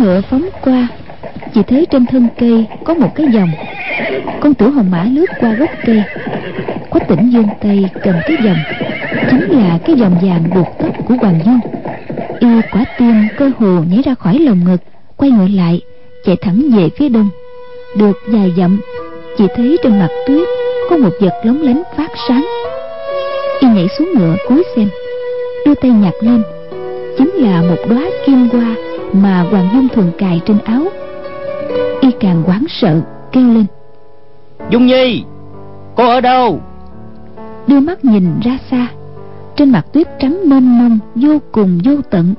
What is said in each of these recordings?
ngựa phóng qua. Chỉ thấy trên thân cây có một cái dòng. Con tiểu hồng mã lướt qua gốc cây. Quách tỉnh dương tay cầm cái dòng. Chính là cái dòng vàng buộc tóc của hoàng dung y quả tim cơ hồ nhảy ra khỏi lồng ngực, quay ngựa lại, chạy thẳng về phía đông. Được dài dặm, chỉ thấy trên mặt tuyết có một vật lóng lánh phát sáng. Y nhảy xuống ngựa cúi xem, đưa tay nhặt lên. Chính là một đóa kim hoa mà hoàng dung thường cài trên áo. Y càng hoảng sợ kêu lên. Dung nhi cô ở đâu? Đưa mắt nhìn ra xa. Trên mặt tuyết trắng mênh mông vô cùng vô tận.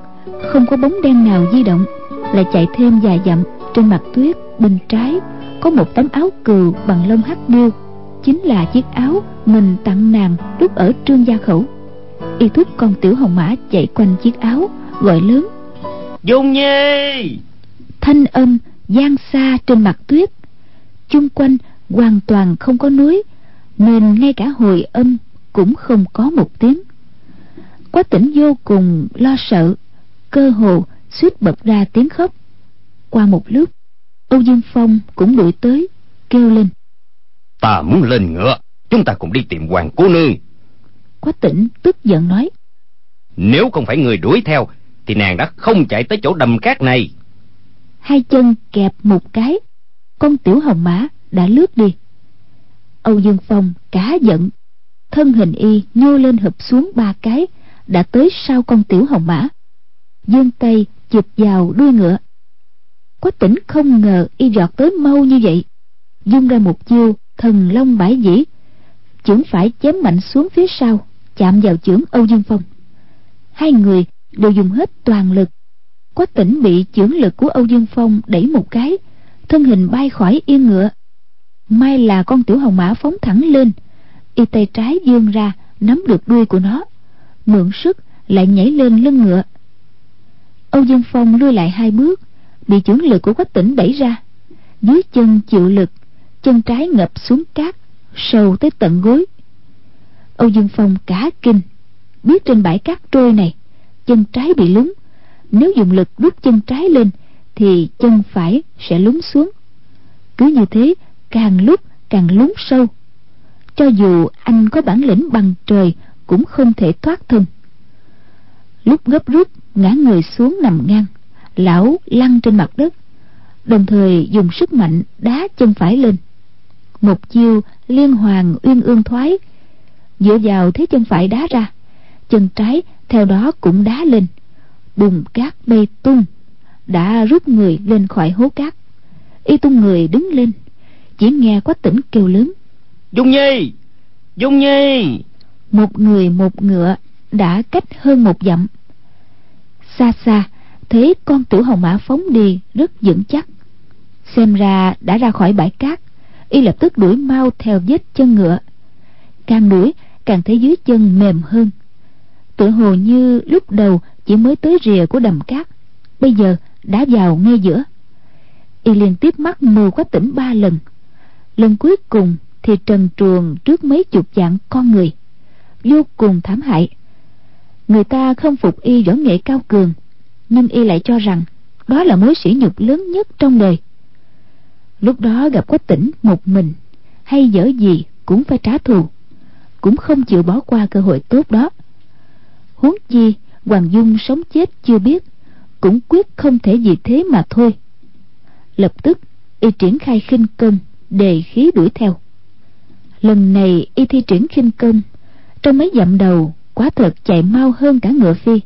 Không có bóng đen nào di động. Lại chạy thêm vài dặm trên mặt tuyết bên trái có một tấm áo cừu bằng lông hắc điêu. Chính là chiếc áo mình tặng nàng lúc ở trương gia khẩu. Y thúc con tiểu hồng mã chạy quanh chiếc áo gọi lớn dung nhi. Thanh âm gian xa trên mặt tuyết. Chung quanh hoàn toàn không có núi nên ngay cả hồi âm cũng không có một tiếng. Quá tỉnh vô cùng lo sợ cơ hồ suýt bật ra tiếng khóc. Qua một lúc âu dương phong cũng đuổi tới kêu lên. Ta muốn lên ngựa chúng ta cùng đi tìm hoàng cô nương. Quách tỉnh tức giận nói. Nếu không phải người đuổi theo thì nàng đã không chạy tới chỗ đầm cát này. Hai chân kẹp một cái, con tiểu hồng mã đã lướt đi. Âu dương phong cá giận, thân hình y nhô lên hợp xuống ba cái, đã tới sau con tiểu hồng mã. Dương tay chụp vào đuôi ngựa. Quách tỉnh không ngờ y giọt tới mau như vậy. Dung ra một chiêu, thần long bãi dĩ. Chưởng phải chém mạnh xuống phía sau, chạm vào chưởng âu dương phong. Hai người đều dùng hết toàn lực. Quách tỉnh bị chưởng lực của âu dương phong đẩy một cái, thân hình bay khỏi yên ngựa. May là con tiểu hồng mã phóng thẳng lên, y tay trái dương ra, nắm được đuôi của nó, mượn sức lại nhảy lên lưng ngựa. Âu dương phong lui lại hai bước, bị chưởng lực của quách tỉnh đẩy ra. Dưới chân chịu lực, chân trái ngập xuống cát, sâu tới tận gối. Âu dương phong cả kinh, biết trên bãi cát trôi này chân trái bị lún. Nếu dùng lực đút chân trái lên, thì chân phải sẽ lún xuống. Cứ như thế, càng lúc càng lún sâu. Cho dù anh có bản lĩnh bằng trời, cũng không thể thoát thân. Lúc gấp rút, ngã người xuống nằm ngang, lão lăn trên mặt đất, đồng thời dùng sức mạnh đá chân phải lên. Một chiêu liên hoàn uyên ương thoái, dựa vào thế chân phải đá ra, chân trái theo đó cũng đá lên. Bùn cát bay tung. Đã rút người lên khỏi hố cát. Y tung người đứng lên. Chỉ nghe quách tỉnh kêu lớn. Dung nhi! Dung nhi! Một người một ngựa đã cách hơn một dặm. Xa xa thấy con tiểu hồng mã phóng đi rất vững chắc. Xem ra đã ra khỏi bãi cát. Y lập tức đuổi mau theo vết chân ngựa. Càng đuổi càng thấy dưới chân mềm hơn tự hồ như lúc đầu chỉ mới tới rìa của đầm cát, bây giờ đã vào ngay giữa. Y liên tiếp mắt mù quách tỉnh ba lần. Lần cuối cùng thì trần truồng trước mấy chục dạng con người. Vô cùng thảm hại. Người ta không phục y võ nghệ cao cường, nhưng y lại cho rằng đó là mối sỉ nhục lớn nhất trong đời. Lúc đó gặp quách tỉnh một mình, hay dở gì cũng phải trả thù, cũng không chịu bỏ qua cơ hội tốt đó huống chi hoàng dung sống chết chưa biết, cũng quyết không thể vì thế mà thôi. Lập tức, y triển khai khinh công, đề khí đuổi theo. Lần này y thi triển khinh công, trong mấy dặm đầu quá thật chạy mau hơn cả ngựa phi.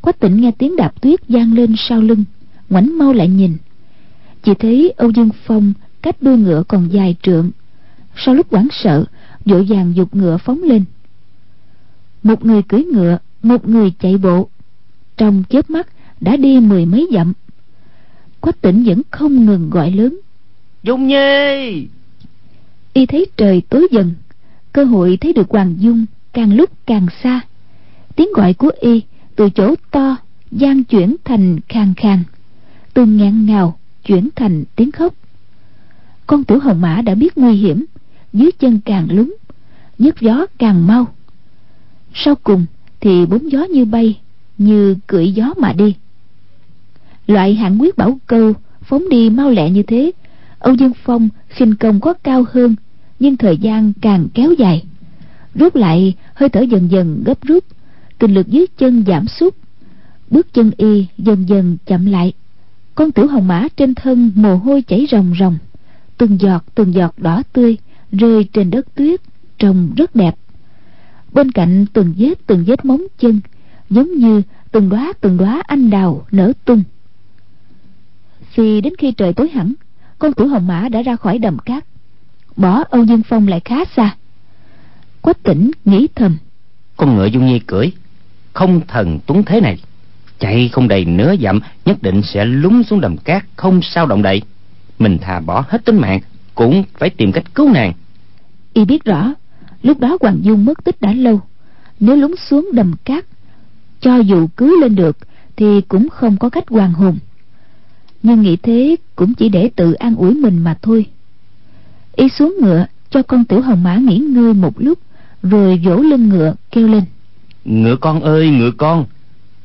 Quách tỉnh nghe tiếng đạp tuyết vang lên sau lưng, ngoảnh mau lại nhìn. Chỉ thấy âu dương phong cách đuôi ngựa còn dài trượng. Sau lúc hoảng sợ, vội vàng dục ngựa phóng lên một người cưỡi ngựa một người chạy bộ. Trong chớp mắt đã đi mười mấy dặm. Quách tỉnh vẫn không ngừng gọi lớn. Dung nhi! Y thấy trời tối dần cơ hội thấy được hoàng dung càng lúc càng xa. Tiếng gọi của y từ chỗ to gian chuyển thành khàn khàn từ ngạn ngào chuyển thành tiếng khóc. Con tiểu hồng mã đã biết nguy hiểm dưới chân càng lún nhấc gió càng mau sau cùng thì bốn gió như bay, như cưỡi gió mà đi. Loại hạng quyết bảo câu phóng đi mau lẹ như thế, âu dương phong khinh công có cao hơn, nhưng thời gian càng kéo dài. Rút lại, hơi thở dần dần gấp rút, kinh lực dưới chân giảm sút. Bước chân y dần dần chậm lại. Con tiểu hồng mã trên thân mồ hôi chảy ròng ròng. Từng giọt từng giọt đỏ tươi rơi trên đất tuyết, trông rất đẹp bên cạnh từng vết từng vết móng chân giống như từng đóa từng đóa anh đào nở tung. Phi đến khi trời tối hẳn con tiểu hồng mã đã ra khỏi đầm cát. Bỏ âu dương phong lại khá xa. Quách tỉnh nghĩ thầm. Con ngựa dung nhi cưỡi không thần tuấn thế này. Chạy không đầy nửa dặm nhất định sẽ lún xuống đầm cát không sao động đậy. Mình thà bỏ hết tính mạng cũng phải tìm cách cứu nàng. Y biết rõ lúc đó hoàng dung mất tích đã lâu. Nếu lún xuống đầm cát cho dù cứu lên được thì cũng không có cách hoàn hồn. Nhưng nghĩ thế cũng chỉ để tự an ủi mình mà thôi. Y xuống ngựa cho con tiểu hồng mã nghỉ ngơi một lúc rồi vỗ lưng ngựa kêu lên. Ngựa con ơi ngựa con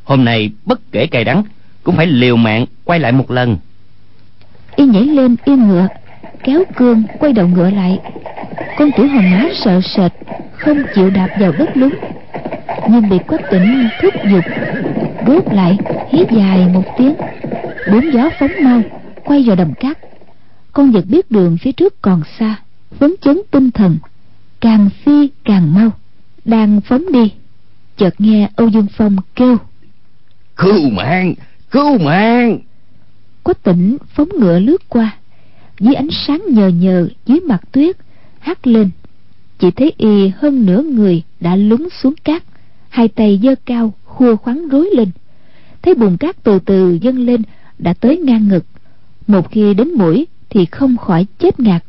hôm nay bất kể cay đắng cũng phải liều mạng quay lại một lần. Y nhảy lên yên ngựa kéo cương quay đầu ngựa lại con tiểu hồng mã sợ sệt không chịu đạp vào đất lún nhưng bị quách tỉnh thúc giục rốt lại hí dài một tiếng bốn gió phóng mau quay vào đầm cát. Con vật biết đường phía trước còn xa phấn chấn tinh thần càng phi càng mau đang phóng đi chợt nghe âu dương phong kêu. Cứu mạng cứu mạng! Quách tỉnh phóng ngựa lướt qua dưới ánh sáng nhờ nhờ dưới mặt tuyết hắt lên. Chỉ thấy y hơn nửa người đã lún xuống cát, hai tay giơ cao, khua khoắn rối lên. Thấy bùn cát từ từ dâng lên, đã tới ngang ngực. Một khi đến mũi thì không khỏi chết ngạt.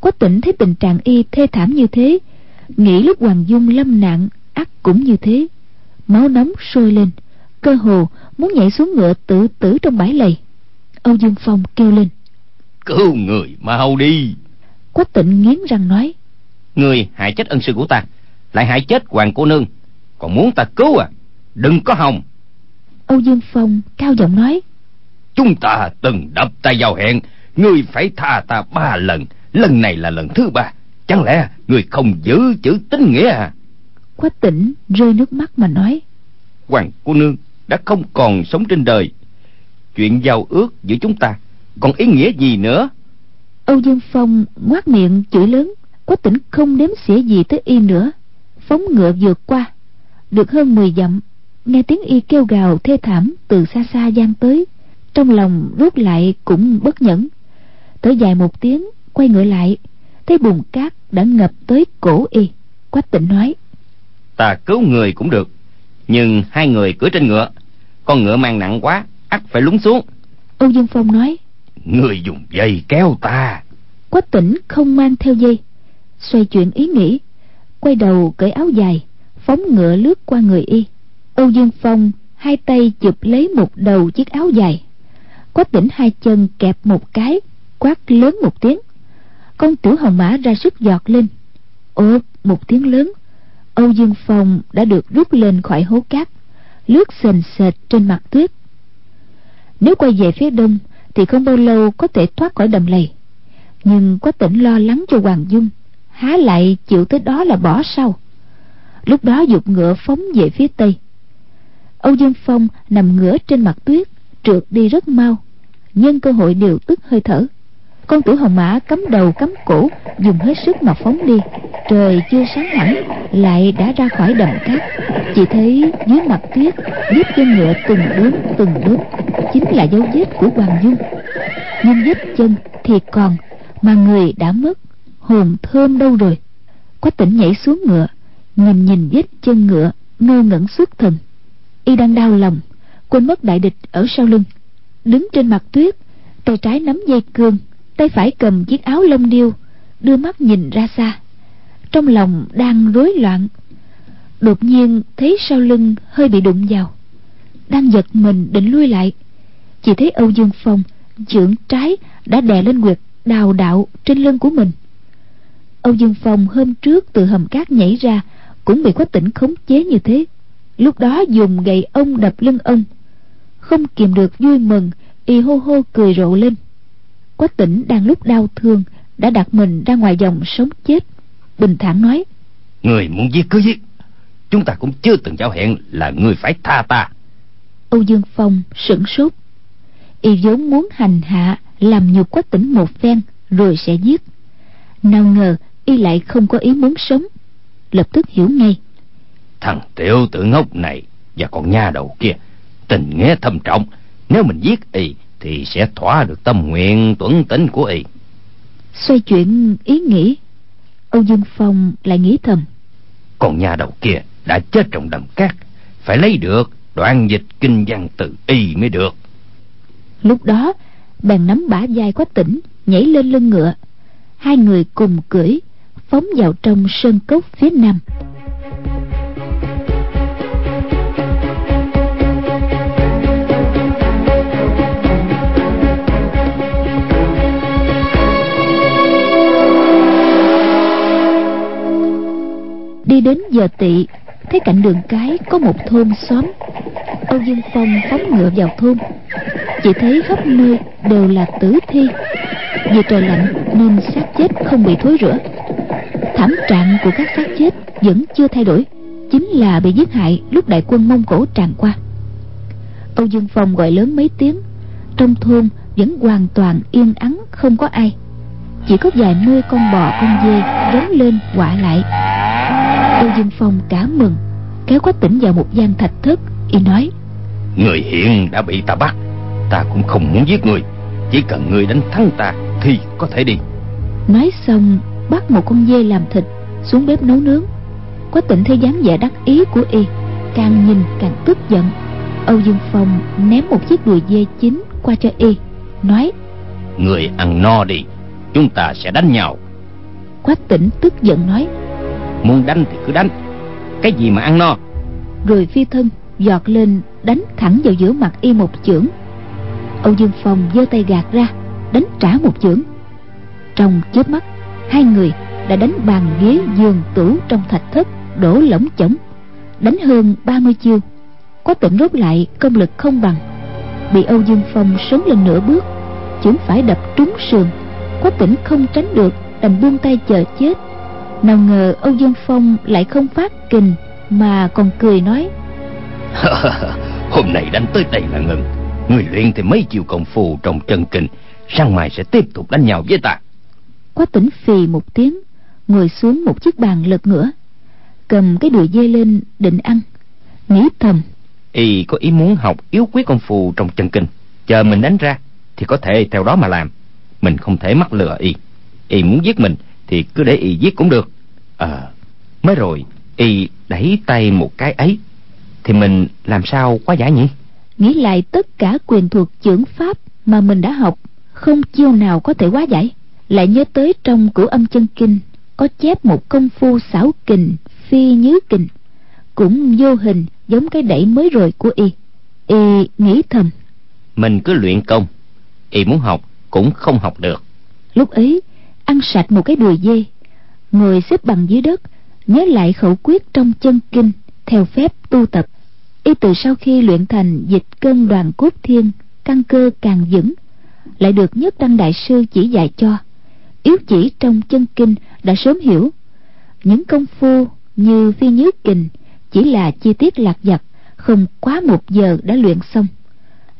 Quách tỉnh thấy tình trạng y thê thảm như thế, nghĩ lúc hoàng dung lâm nạn ắt cũng như thế. Máu nóng sôi lên, cơ hồ muốn nhảy xuống ngựa tự tử trong bãi lầy. Âu dương phong kêu lên. Cứu người mau đi quách tịnh nghiến răng nói người hại chết ân sư của ta lại hại chết hoàng cô nương. Còn muốn ta cứu à? Đừng có hòng. Âu dương phong cao giọng nói chúng ta từng đập tay vào hẹn ngươi phải tha ta ba lần. Lần này là lần thứ ba. Chẳng lẽ người không giữ chữ tín nghĩa à? Quách tỉnh rơi nước mắt mà nói hoàng cô nương đã không còn sống trên đời. Chuyện giao ước giữa chúng ta còn ý nghĩa gì nữa âu dương phong ngoác miệng chửi lớn quách tỉnh không đếm xỉa gì tới y nữa. Phóng ngựa vượt qua được hơn mười dặm nghe tiếng y kêu gào thê thảm từ xa xa gian tới. Trong lòng rút lại cũng bất nhẫn. Thở dài một tiếng quay ngựa lại thấy bùn cát đã ngập tới cổ y. Quách tịnh nói ta cứu người cũng được nhưng hai người cưỡi trên ngựa. Con ngựa mang nặng quá ắt phải lún xuống. Âu dương phong nói người dùng dây kéo ta quách tỉnh không mang theo dây. Xoay chuyển ý nghĩ, quay đầu cởi áo dài, phóng ngựa lướt qua người y. Âu dương phong hai tay chụp lấy một đầu chiếc áo dài. Quách tỉnh hai chân kẹp một cái, quát lớn một tiếng. Con tiểu hồng mã ra sức giọt lên. Ồ một tiếng lớn. Âu dương phong đã được rút lên khỏi hố cát, lướt sền sệt trên mặt tuyết. Nếu quay về phía đông, thì không bao lâu có thể thoát khỏi đầm lầy nhưng quách tỉnh lo lắng cho hoàng dung, há lại chịu tới đó là bỏ sau. Lúc đó dục ngựa phóng về phía tây. Âu dương phong nằm ngửa trên mặt tuyết, trượt đi rất mau, nhân cơ hội điều tức hơi thở. Con tử hồng mã cắm đầu cắm cổ, dùng hết sức mà phóng đi. Trời chưa sáng hẳn, lại đã ra khỏi đầm cát. Chỉ thấy dưới mặt tuyết, vết chân ngựa từng đốm từng đốm. Chính là dấu vết của hoàng dung. Nhưng vết chân thì còn mà người đã mất, hồn thơm đâu rồi? Quách tỉnh nhảy xuống ngựa, nhìn nhìn vết chân ngựa, ngơ ngẩn suốt thần. Y đang đau lòng, quên mất đại địch ở sau lưng. Đứng trên mặt tuyết, tay trái nắm dây cương, tay phải cầm chiếc áo lông điêu, đưa mắt nhìn ra xa. Trong lòng đang rối loạn, đột nhiên thấy sau lưng hơi bị đụng vào. Đang giật mình định lui lại, chỉ thấy âu dương phong chưởng trái, đã đè lên quyệt đào đạo trên lưng của mình. Âu dương phong hôm trước từ hầm cát nhảy ra cũng bị quách tỉnh khống chế như thế. Lúc đó dùng gậy ông đập lưng ông. Không kìm được vui mừng y hô hô cười rộ lên. Quách tỉnh đang lúc đau thương đã đặt mình ra ngoài dòng sống chết. Bình thản nói người muốn giết cứ giết. Chúng ta cũng chưa từng giao hẹn là người phải tha ta. Âu dương phong sửng sốt. Y vốn muốn hành hạ làm nhục quách tỉnh một phen rồi sẽ giết. Nào ngờ y lại không có ý muốn sống. Lập tức hiểu ngay. Thằng tiểu tử ngốc này và con nha đầu kia tình nghĩa thâm trọng. Nếu mình giết y thì sẽ thỏa được tâm nguyện tuấn tính của y. Xoay chuyển ý nghĩ âu dương phong lại nghĩ thầm. Con nhà đầu kia đã chết trong đầm cát phải lấy được đoạn dịch kinh văn từ y mới được. Lúc đó bèn nắm bả vai quách tỉnh, nhảy lên lưng ngựa. Hai người cùng cưỡi, phóng vào trong sơn cốc phía nam. Đi đến giờ tỵ thấy cạnh đường cái có một thôn xóm. Âu dương phong phóng ngựa vào thôn. Chỉ thấy khắp nơi đều là tử thi. Vì trời lạnh nên xác chết không bị thối rữa thảm trạng của các xác chết vẫn chưa thay đổi, chính là bị giết hại lúc đại quân mông cổ tràn qua. Âu dương phong gọi lớn mấy tiếng, trong thôn vẫn hoàn toàn yên ắng, không có ai. Chỉ có vài mươi con bò con dê rống lên quạ lại âu dương phong cả mừng kéo quách tỉnh vào một gian thạch thất y nói người hiện đã bị ta bắt ta cũng không muốn giết người. Chỉ cần người đánh thắng ta thì có thể đi. Nói xong bắt một con dê làm thịt xuống bếp nấu nướng. Quách tỉnh thấy dáng vẻ đắc ý của y càng nhìn càng tức giận. Âu dương phong ném một chiếc đùi dê chín qua cho y nói người ăn no đi chúng ta sẽ đánh nhau. Quách tỉnh tức giận nói muốn đánh thì cứ đánh. Cái gì mà ăn no? Rồi phi thân giọt lên, đánh thẳng vào giữa mặt y một chưởng. Âu dương phong giơ tay gạt ra, đánh trả một chưởng. Trong chớp mắt, hai người đã đánh bàn ghế giường tủ trong thạch thất, đổ lỏng chổng đánh hơn 30 chiêu, có tỉnh rút lại công lực không bằng. Bị âu dương phong sấn lên nửa bước, chưởng phải đập trúng sườn. Có tỉnh không tránh được, đành buông tay chờ chết nào ngờ âu dương phong lại không phát kình mà còn cười nói. Hôm nay đánh tới đây là ngừng. Người luyện thì mấy chiều công phu trong chân kinh sang mai sẽ tiếp tục đánh nhau với ta. Quá tỉnh phì một tiếng ngồi xuống một chiếc bàn lật ngửa cầm cái đùi dê lên định ăn. Nghĩ thầm y có ý muốn học yếu quyết công phu trong chân kinh. Chờ mình đánh ra thì có thể theo đó mà làm. Mình không thể mắc lừa y. Y muốn giết mình thì cứ để y giết cũng được. Ờ à, mới rồi y đẩy tay một cái ấy thì mình làm sao quá giải nhỉ? Nghĩ lại tất cả quyền thuộc chưởng pháp mà mình đã học không chiêu nào có thể quá giải. Lại nhớ tới trong cửu âm chân kinh có chép một công phu xảo kình phi nhứ kình cũng vô hình giống cái đẩy mới rồi của y. Y nghĩ thầm. Mình cứ luyện công y muốn học cũng không học được. Lúc ấy ăn sạch một cái đùi dê, ngồi xếp bằng dưới đất, nhớ lại khẩu quyết trong chân kinh, theo phép tu tập. Y từ sau khi luyện thành dịch cân đoàn cốt thiên, căn cơ càng vững, lại được nhất đăng đại sư chỉ dạy cho. Yếu chỉ trong chân kinh đã sớm hiểu, những công phu như phi nhứ kình chỉ là chi tiết lạc vặt không quá một giờ đã luyện xong.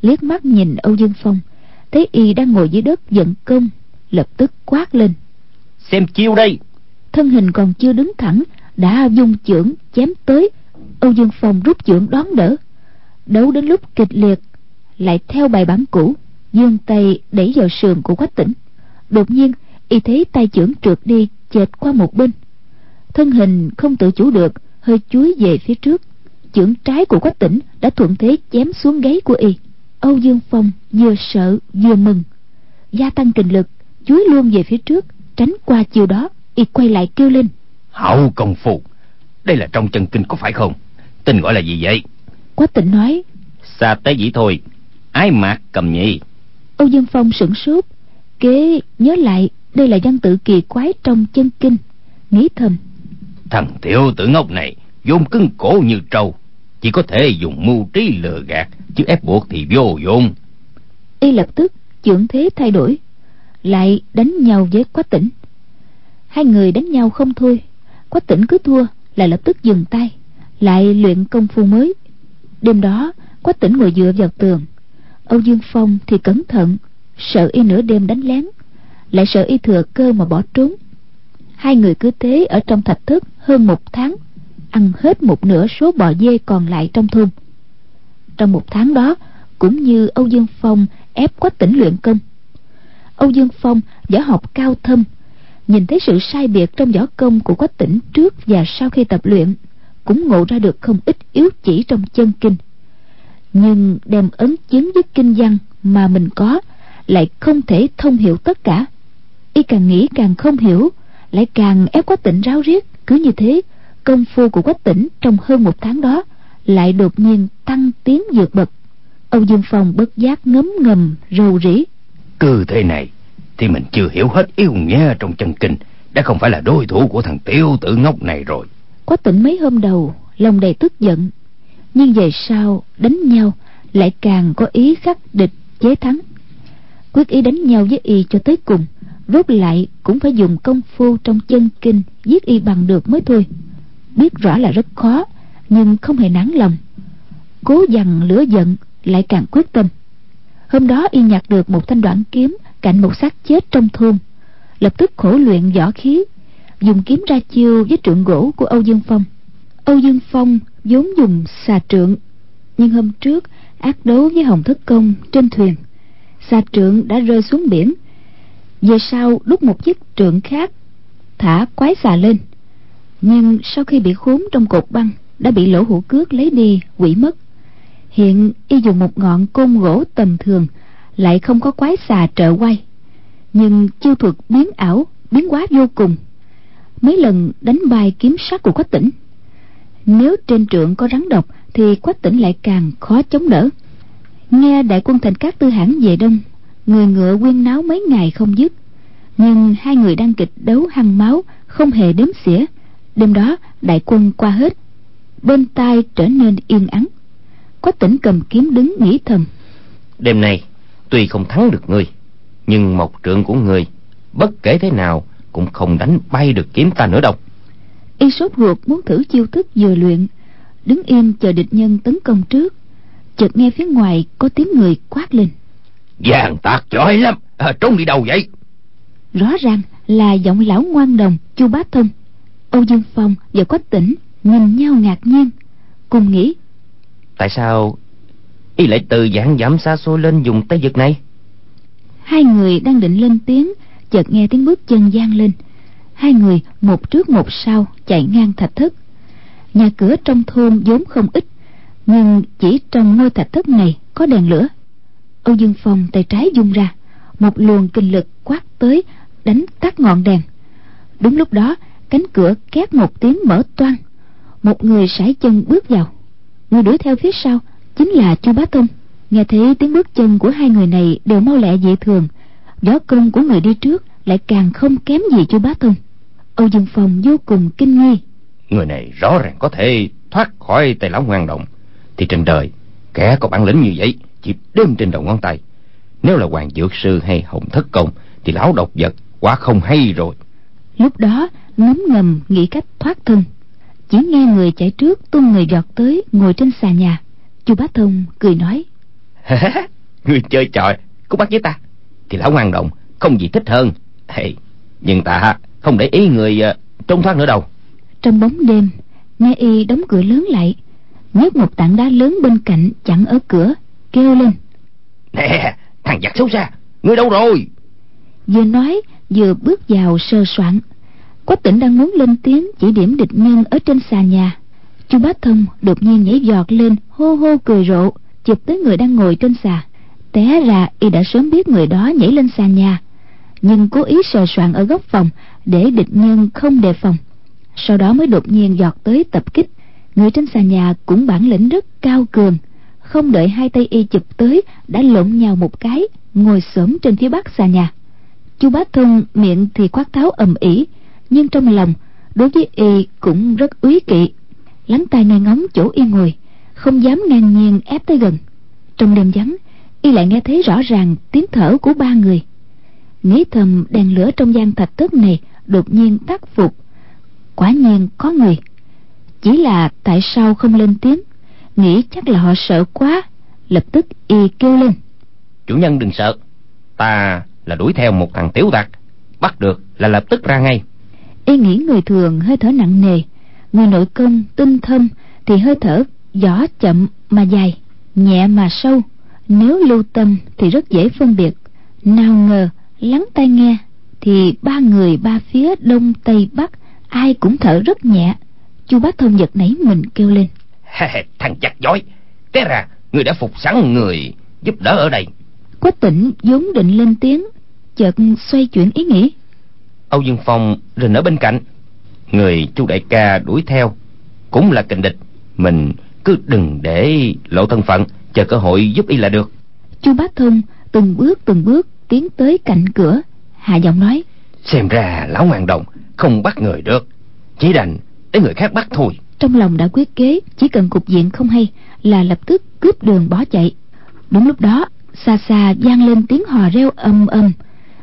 Liếc mắt nhìn âu dương phong, thấy y đang ngồi dưới đất giận công, lập tức quát lên xem chiêu đây. Thân hình còn chưa đứng thẳng, đã dung chưởng chém tới. Âu dương phong rút chưởng đón đỡ. Đấu đến lúc kịch liệt, lại theo bài bản cũ dương tay đẩy vào sườn của quách tỉnh. Đột nhiên, y thấy tay chưởng trượt đi, chệch qua một bên. Thân hình không tự chủ được, hơi chuối về phía trước. Chưởng trái của quách tỉnh đã thuận thế chém xuống gáy của y. Âu dương phong vừa sợ, vừa mừng. Gia tăng kình lực chuối luôn về phía trước tránh qua chiều đó y quay lại kêu lên. Hậu công phu đây là trong chân kinh có phải không? Tên gọi là gì vậy? Quách tỉnh nói xa tới dĩ thôi ái mạc cầm nhị. Âu dương phong sửng sốt kế nhớ lại đây là văn tự kỳ quái trong chân kinh nghĩ thầm. Thằng tiểu tử ngốc này vốn cứng cổ như trâu chỉ có thể dùng mưu trí lừa gạt chứ ép buộc thì vô dụng. Y lập tức trưởng thế thay đổi lại đánh nhau với quách tỉnh hai người đánh nhau không thôi, quách tỉnh cứ thua lại lập tức dừng tay, lại luyện công phu mới. Đêm đó, quách tỉnh ngồi dựa vào tường. Âu dương phong thì cẩn thận, sợ y nửa đêm đánh lén, lại sợ y thừa cơ mà bỏ trốn. Hai người cứ thế ở trong thạch thất hơn một tháng, ăn hết một nửa số bò dê còn lại trong thôn. Trong một tháng đó, cũng như âu dương phong ép quách tỉnh luyện công âu dương phong, võ học cao thâm, nhìn thấy sự sai biệt trong võ công của quách tỉnh trước và sau khi tập luyện, cũng ngộ ra được không ít yếu chỉ trong chân kinh. Nhưng đem ấn chứng với kinh văn mà mình có, lại không thể thông hiểu tất cả. Y càng nghĩ càng không hiểu, lại càng ép quách tỉnh ráo riết. Cứ như thế, công phu của quách tỉnh trong hơn một tháng đó lại đột nhiên tăng tiến vượt bậc. Âu dương phong bất giác ngấm ngầm, rầu rĩ cứ thế này, thì mình chưa hiểu hết yêu nghĩa trong chân kinh. Đã không phải là đối thủ của thằng tiêu tử ngốc này rồi. Có tỉnh mấy hôm đầu, lòng đầy tức giận. Nhưng về sau, đánh nhau lại càng có ý khắc địch, chế thắng. Quyết ý đánh nhau với y cho tới cùng rốt lại cũng phải dùng công phu trong chân kinh giết y bằng được mới thôi. Biết rõ là rất khó, nhưng không hề nản lòng. Cố dằn lửa giận lại càng quyết tâm hôm đó y nhặt được một thanh đoạn kiếm cạnh một xác chết trong thôn. Lập tức khổ luyện võ khí, dùng kiếm ra chiêu với trượng gỗ của âu dương phong. Âu dương phong vốn dùng xà trượng, nhưng hôm trước ác đấu với hồng thất công trên thuyền, xà trượng đã rơi xuống biển. Về sau đúc một chiếc trượng khác, thả quái xà lên. Nhưng sau khi bị khốn trong cột băng, đã bị lỗ hủ cước lấy đi, quỷ mất hiện y dùng một ngọn côn gỗ tầm thường, lại không có quái xà trợ quay. Nhưng chiêu thuật biến ảo, biến quá vô cùng. Mấy lần đánh bay kiếm sát của quách tỉnh. Nếu trên trượng có rắn độc, thì quách tỉnh lại càng khó chống đỡ. Nghe đại quân thành các tư hãn về đông, người ngựa quyên náo mấy ngày không dứt. Nhưng hai người đang kịch đấu hăng máu, không hề đếm xỉa. Đêm đó, đại quân qua hết. Bên tai trở nên yên ắng quách tỉnh cầm kiếm đứng nghĩ thầm. Đêm nay tuy không thắng được ngươi nhưng một trượng của ngươi bất kể thế nào cũng không đánh bay được kiếm ta nữa đâu. Y sốt ruột muốn thử chiêu thức vừa luyện. Đứng im chờ địch nhân tấn công trước. Chợt nghe phía ngoài có tiếng người quát lên. Vàng tạc giỏi lắm. À, trốn đi đâu vậy? Rõ ràng là giọng lão ngoan đồng chu bá thông. Âu dương phong và quách tỉnh nhìn nhau ngạc nhiên cùng nghĩ tại sao y lại từ dạng giảm xa xôi lên dùng tay giật này? Hai người đang định lên tiếng, chợt nghe tiếng bước chân vang lên. Hai người một trước một sau chạy ngang thạch thất. Nhà cửa trong thôn vốn không ít, nhưng chỉ trong ngôi thạch thất này có đèn lửa. Âu dương phong tay trái dung ra, một luồng kinh lực quát tới, đánh tắt ngọn đèn. Đúng lúc đó, cánh cửa két một tiếng mở toang. Một người sải chân bước vào người đuổi theo phía sau chính là chu bá thông nghe thấy tiếng bước chân của hai người này đều mau lẹ dị thường. Võ công của người đi trước lại càng không kém gì chu bá thông âu dương phong vô cùng kinh nghi. Người này rõ ràng có thể thoát khỏi tay lão ngoan động. Thì trên đời kẻ có bản lĩnh như vậy chỉ đếm trên đầu ngón tay. Nếu là hoàng dược sư hay hồng thất công thì lão độc vật quá không hay rồi. Lúc đó ngấm ngầm nghĩ cách thoát thân chỉ nghe người chạy trước tung người giọt tới ngồi trên xà nhà. Chu bá thông cười nói. Người chơi trò cũng bắt với ta. Thì lão ngoan động không gì thích hơn. Hey, nhưng ta không để ý người uh, trốn thoát nữa đâu. Trong bóng đêm nghe y đóng cửa lớn lại. Nhấc một tảng đá lớn bên cạnh chặn ở cửa kêu lên. Nè thằng giặc xấu xa ngươi đâu rồi? Vừa nói vừa bước vào sơ soạn quách tỉnh đang muốn lên tiếng chỉ điểm địch nhân ở trên xà nhà. Chu bá thông đột nhiên nhảy giọt lên, hô hô cười rộ, chụp tới người đang ngồi trên xà. Té ra, y đã sớm biết người đó nhảy lên xà nhà. Nhưng cố ý sờ soạn ở góc phòng để địch nhân không đề phòng. Sau đó mới đột nhiên giọt tới tập kích. Người trên xà nhà cũng bản lĩnh rất cao cường. Không đợi hai tay y chụp tới, đã lộn nhào một cái, ngồi xổm trên phía bắc xà nhà. Chu bá thông miệng thì quát tháo ầm ĩ nhưng trong lòng, đối với y cũng rất úy kỵ. Lắng tai nghe ngóng chỗ y ngồi, không dám ngang nhiên ép tới gần. Trong đêm vắng, y lại nghe thấy rõ ràng tiếng thở của ba người. Nghĩ thầm đèn lửa trong gian thạch thất này đột nhiên tắt phục. Quả nhiên có người. Chỉ là tại sao không lên tiếng? Nghĩ chắc là họ sợ quá, lập tức y kêu lên. Chủ nhân đừng sợ, ta là đuổi theo một thằng tiểu tặc. Bắt được là lập tức ra ngay y nghĩ người thường hơi thở nặng nề. Người nội công tinh thâm thì hơi thở gió chậm mà dài nhẹ mà sâu. Nếu lưu tâm thì rất dễ phân biệt. Nào ngờ lắng tai nghe thì ba người ba phía đông tây bắc ai cũng thở rất nhẹ. Chu bá thông giật nảy mình kêu lên. Thằng chặt giỏi té ra người đã phục sẵn người giúp đỡ ở đây. Quách tỉnh vốn định lên tiếng chợt xoay chuyển ý nghĩ âu dương phong rình ở bên cạnh. Người chu đại ca đuổi theo. Cũng là kình địch. Mình cứ đừng để lộ thân phận. Chờ cơ hội giúp y là được. Chu bá thông từng bước từng bước tiến tới cạnh cửa. Hạ giọng nói. Xem ra lão hoàng đồng không bắt người được. Chỉ đành để người khác bắt thôi. Trong lòng đã quyết kế chỉ cần cục diện không hay là lập tức cướp đường bỏ chạy. Đúng lúc đó xa xa vang lên tiếng hò reo ầm ầm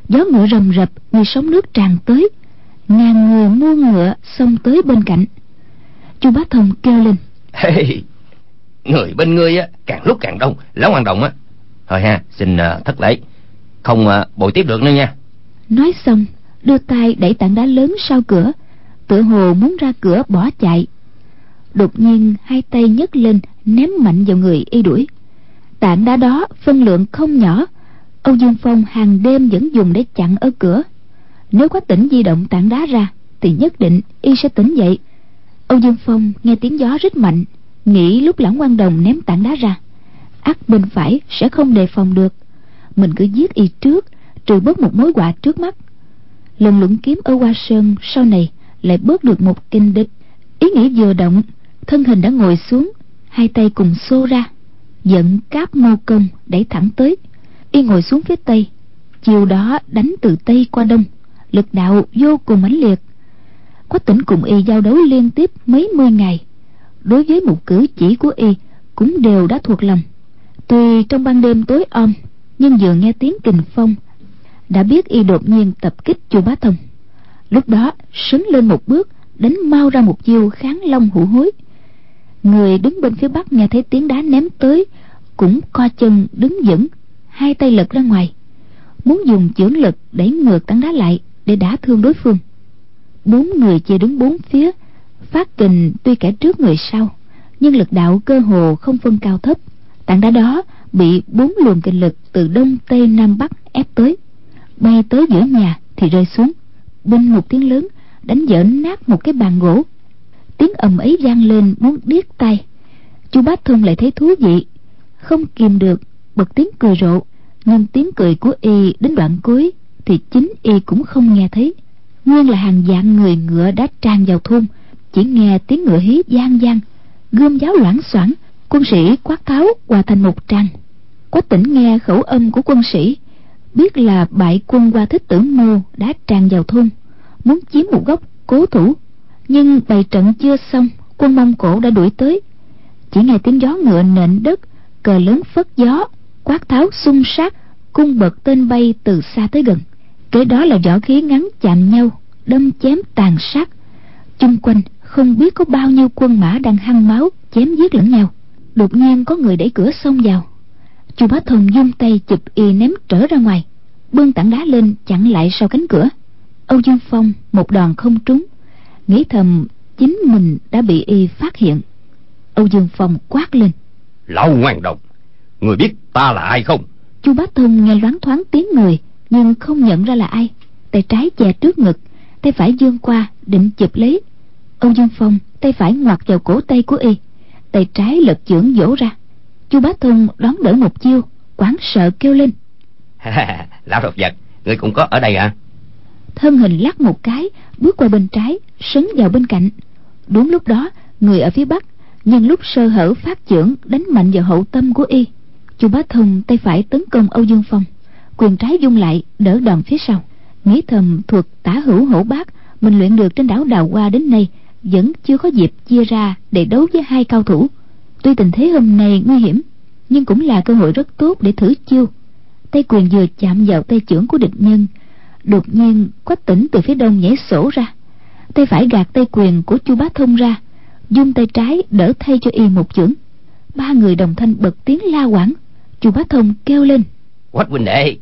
gió ngựa rầm rập như sóng nước tràn tới. Ngàn người mua ngựa xông tới bên cạnh. Chu bá thông kêu lên. Hey, người bên ngươi á càng lúc càng đông lão hoàng đồng á. Thôi ha xin uh, thất lễ. Không uh, bồi tiếp được nữa nha. Nói xong đưa tay đẩy tảng đá lớn sau cửa tựa hồ muốn ra cửa bỏ chạy. Đột nhiên hai tay nhấc lên ném mạnh vào người y đuổi. Tảng đá đó phân lượng không nhỏ âu dương phong hàng đêm vẫn dùng để chặn ở cửa. Nếu có tỉnh di động tảng đá ra, thì nhất định y sẽ tỉnh dậy. Âu dương phong nghe tiếng gió rất mạnh, nghĩ lúc lãng quan đồng ném tảng đá ra, ắt bên phải sẽ không đề phòng được. Mình cứ giết y trước, trừ bớt một mối họa trước mắt. Lần lũng kiếm ở hoa sơn sau này lại bớt được một kinh địch. Ý nghĩ vừa động, thân hình đã ngồi xuống, hai tay cùng xô ra dẫn cáp mô công đẩy thẳng tới y ngồi xuống phía tây. Chiều đó đánh từ tây qua đông. Lực đạo vô cùng mãnh liệt. Quách tỉnh cùng y giao đấu liên tiếp mấy mươi ngày. Đối với một cử chỉ của y cũng đều đã thuộc lòng. Tuy trong ban đêm tối om, nhưng vừa nghe tiếng kình phong, đã biết y đột nhiên tập kích chu bá thông lúc đó sấn lên một bước, đánh mau ra một chiêu kháng long hữu hối. Người đứng bên phía bắc nghe thấy tiếng đá ném tới, cũng co chân, đứng vững hai tay lật ra ngoài. Muốn dùng chưởng lực đẩy ngược tảng đá lại, để đả thương đối phương. Bốn người chia đứng bốn phía, phát kình tuy kẻ trước người sau, nhưng lực đạo cơ hồ không phân cao thấp. Tảng đá đó bị bốn luồng kình lực từ đông tây nam bắc ép tới. Bay tới giữa nhà thì rơi xuống. Bên một tiếng lớn, đánh vỡ nát một cái bàn gỗ. Tiếng ầm ấy vang lên muốn điếc tay chu bá thông lại thấy thú vị, không kìm được bật tiếng cười rộ, nhưng tiếng cười của y đến đoạn cuối thì chính y cũng không nghe thấy. Nguyên là hàng vạn người ngựa đã tràn vào thôn, chỉ nghe tiếng ngựa hí gian gian gươm giáo loảng xoảng, quân sĩ quát tháo hòa thành một tràng. Quách tỉnh nghe khẩu âm của quân sĩ, biết là bại quân qua thích tử mô đã tràn vào thôn, muốn chiếm một góc cố thủ. Nhưng bày trận chưa xong, quân mông cổ đã đuổi tới. Chỉ nghe tiếng gió ngựa nện đất, cờ lớn phất gió quát tháo xung sát, cung bật tên bay từ xa tới gần. Kế đó là võ khí ngắn chạm nhau, đâm chém tàn sát. Chung quanh không biết có bao nhiêu quân mã đang hăng máu chém giết lẫn nhau. Đột nhiên có người đẩy cửa xông vào. Chu bá thông dung tay chụp y ném trở ra ngoài. Bưng tảng đá lên chặn lại sau cánh cửa. Âu dương phong, một đòn không trúng, nghĩ thầm chính mình đã bị y phát hiện. Âu dương phong quát lên. Lão ngoan đồng người biết ta là ai không? Chu bá thông nghe loáng thoáng tiếng người nhưng không nhận ra là ai. Tay trái che trước ngực tay phải dương qua định chụp lấy. Âu dương phong tay phải ngoặt vào cổ tay của y. Tay trái lật chưởng vỗ ra. Chu bá thông đón đỡ một chiêu quán sợ kêu lên. Lão độc vật người cũng có ở đây à thân hình lắc một cái bước qua bên trái sấn vào bên cạnh. Đúng lúc đó người ở phía bắc nhân lúc sơ hở phát chưởng đánh mạnh vào hậu tâm của y chu bá thông tay phải tấn công âu dương phong. Quyền trái dung lại, đỡ đòn phía sau. Nghĩ thầm thuật tả hữu hổ bác, mình luyện được trên đảo đào hoa đến nay, vẫn chưa có dịp chia ra để đấu với hai cao thủ. Tuy tình thế hôm nay nguy hiểm, nhưng cũng là cơ hội rất tốt để thử chiêu. Tay quyền vừa chạm vào tay trưởng của địch nhân, đột nhiên quách tỉnh từ phía đông nhảy sổ ra. Tay phải gạt tay quyền của chu bá thông ra, dung tay trái đỡ thay cho y một chưởng. Ba người đồng thanh bật tiếng la quảng chu bá thông kêu lên. Quách huynh đệ.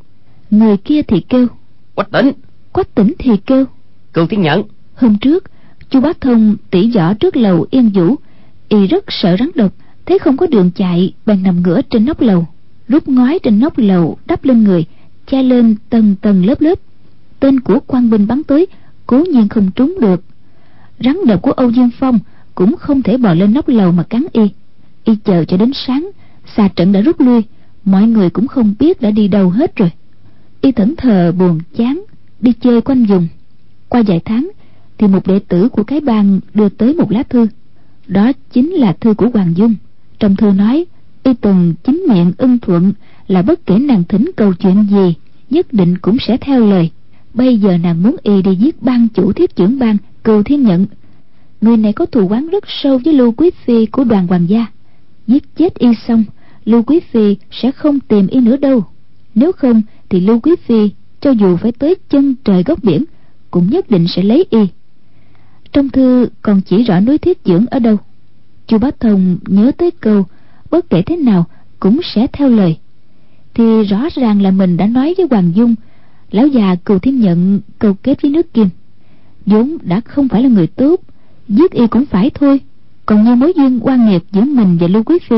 Người kia thì kêu. Quách tỉnh. Quách tỉnh thì kêu. Cưu tiến nhận. Hôm trước chu bá thông tỉ võ trước lầu yên vũ. Y rất sợ rắn độc thấy không có đường chạy bèn nằm ngửa trên nóc lầu. Rút ngói trên nóc lầu đắp lên người che lên tầng tầng lớp lớp. Tên của quan binh bắn tới cố nhiên không trúng được. Rắn độc của âu dương phong cũng không thể bò lên nóc lầu mà cắn y. Y chờ cho đến sáng xà trận đã rút lui mọi người cũng không biết đã đi đâu hết rồi. Y thẫn thờ buồn chán, đi chơi quanh vùng. Qua vài tháng, thì một đệ tử của cái bang đưa tới một lá thư. Đó chính là thư của hoàng dung. Trong thư nói, y từng chính miệng ưng thuận là bất kể nàng thỉnh cầu chuyện gì, nhất định cũng sẽ theo lời. Bây giờ nàng muốn y đi giết ban chủ thiết trưởng ban cừu thiên nhận người này có thù oán rất sâu với lưu quý phi của đoàn hoàng gia. Giết chết y xong lưu quý phi sẽ không tìm y nữa đâu. Nếu không, thì lưu quý phi cho dù phải tới chân trời góc biển, cũng nhất định sẽ lấy y. Trong thư còn chỉ rõ núi thiết dưỡng ở đâu. Chu bá thông nhớ tới câu, bất kể thế nào cũng sẽ theo lời. Thì rõ ràng là mình đã nói với hoàng dung, lão già cừu thiên nhận câu kết với nước kim. Vốn đã không phải là người tốt, giết y cũng phải thôi. Còn như mối duyên quan nghiệp giữa mình và lưu quý phi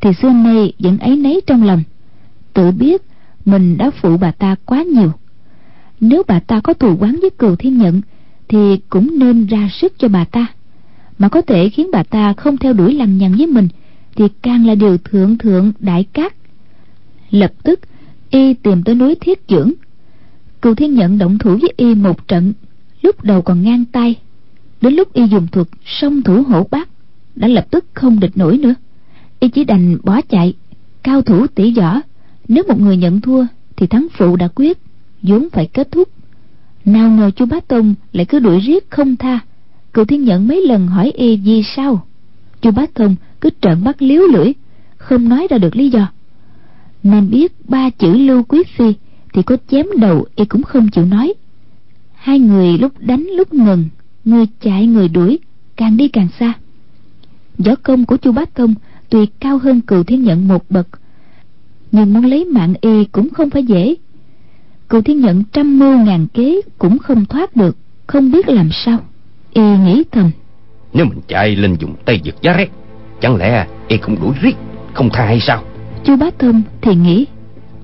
thì xưa nay vẫn ấy nấy trong lòng. Tự biết mình đã phụ bà ta quá nhiều. Nếu bà ta có thù quán với cừu thiên nhận thì cũng nên ra sức cho bà ta. Mà có thể khiến bà ta không theo đuổi lằng nhằng với mình, thì càng là điều thượng thượng đại cát. Lập tức, y tìm tới núi thiết dưỡng. Cừu thiên nhận động thủ với y một trận, lúc đầu còn ngang tay. Đến lúc y dùng thuật song thủ hổ bát, đã lập tức không địch nổi nữa y chỉ đành bỏ chạy. Cao thủ tỉ võ, nếu một người nhận thua thì thắng phụ đã quyết, vốn phải kết thúc. Nào ngờ chu bá tông lại cứ đuổi riết không tha. Cựu thiên nhận mấy lần hỏi y vì sao? Chu bá Tông cứ trợn mắt liếu lưỡi, không nói ra được lý do. Nên biết ba chữ lưu quý phi thì có chém đầu y cũng không chịu nói. Hai người lúc đánh lúc ngừng, người chạy người đuổi, càng đi càng xa. Võ công của chu bá Tông tuy cao hơn cựu thiên nhận một bậc nhưng muốn lấy mạng y cũng không phải dễ. Cựu thiên nhận trăm mưu ngàn kế cũng không thoát được không biết làm sao. Y nghĩ thầm. Nếu mình chạy lên dùng tay giật giá rét chẳng lẽ y cũng đuổi riết không tha hay sao? Chu bá thông thì nghĩ.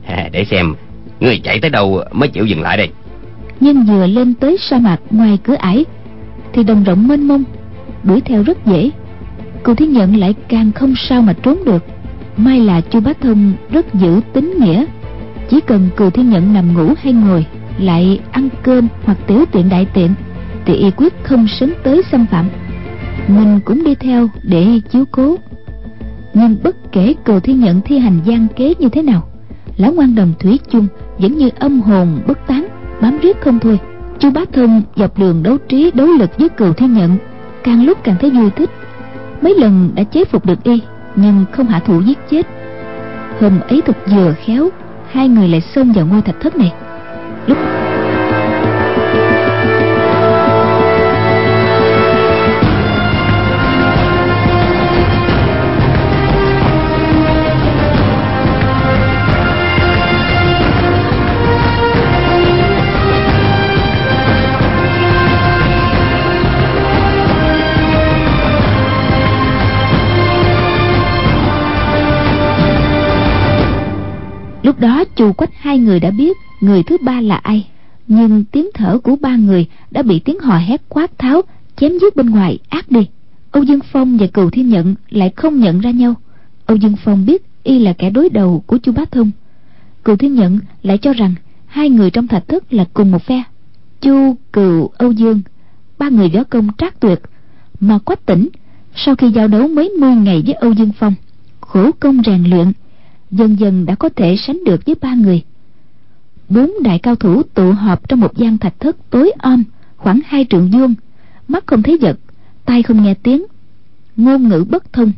À, để xem người chạy tới đâu mới chịu dừng lại đây? Nhưng vừa lên tới sa mạc ngoài cửa ải thì đồng rộng mênh mông đuổi theo rất dễ cựu thiên nhận lại càng không sao mà trốn được. May là chu bá thông rất giữ tính nghĩa. Chỉ cần cừu thiên nhận nằm ngủ hay ngồi, lại ăn cơm hoặc tiểu tiện đại tiện, thì y quyết không sớm tới xâm phạm. Mình cũng đi theo để chiếu cố. Nhưng bất kể cừu thiên nhận thi hành gian kế như thế nào, lão ngoan đồng thủy chung vẫn như âm hồn bất tán, bám riết không thôi. Chu bá thông dọc đường đấu trí, đấu lực với cừu thiên nhận càng lúc càng thấy vui thích mấy lần đã chế phục được y, nhưng không hạ thủ giết chết. Hôm ấy thật vừa khéo, hai người lại xông vào ngôi thạch thất này. Lúc lúc đó chu quách hai người đã biết người thứ ba là ai, nhưng tiếng thở của ba người đã bị tiếng hò hét quát tháo, chém giết bên ngoài, ác đi. Âu dương phong và cừu thiên nhận lại không nhận ra nhau. Âu dương phong biết y là kẻ đối đầu của chu bá thông. Cừu thiên nhận lại cho rằng hai người trong thạch thất là cùng một phe. Chu cừu âu dương, ba người võ công trác tuyệt. Mà quách tỉnh, sau khi giao đấu mấy mươi ngày với âu dương phong, khổ công rèn luyện dần dần đã có thể sánh được với ba người. Bốn đại cao thủ tụ họp trong một gian thạch thất tối om khoảng hai trượng vuông mắt không thấy vật tai không nghe tiếng ngôn ngữ bất thông.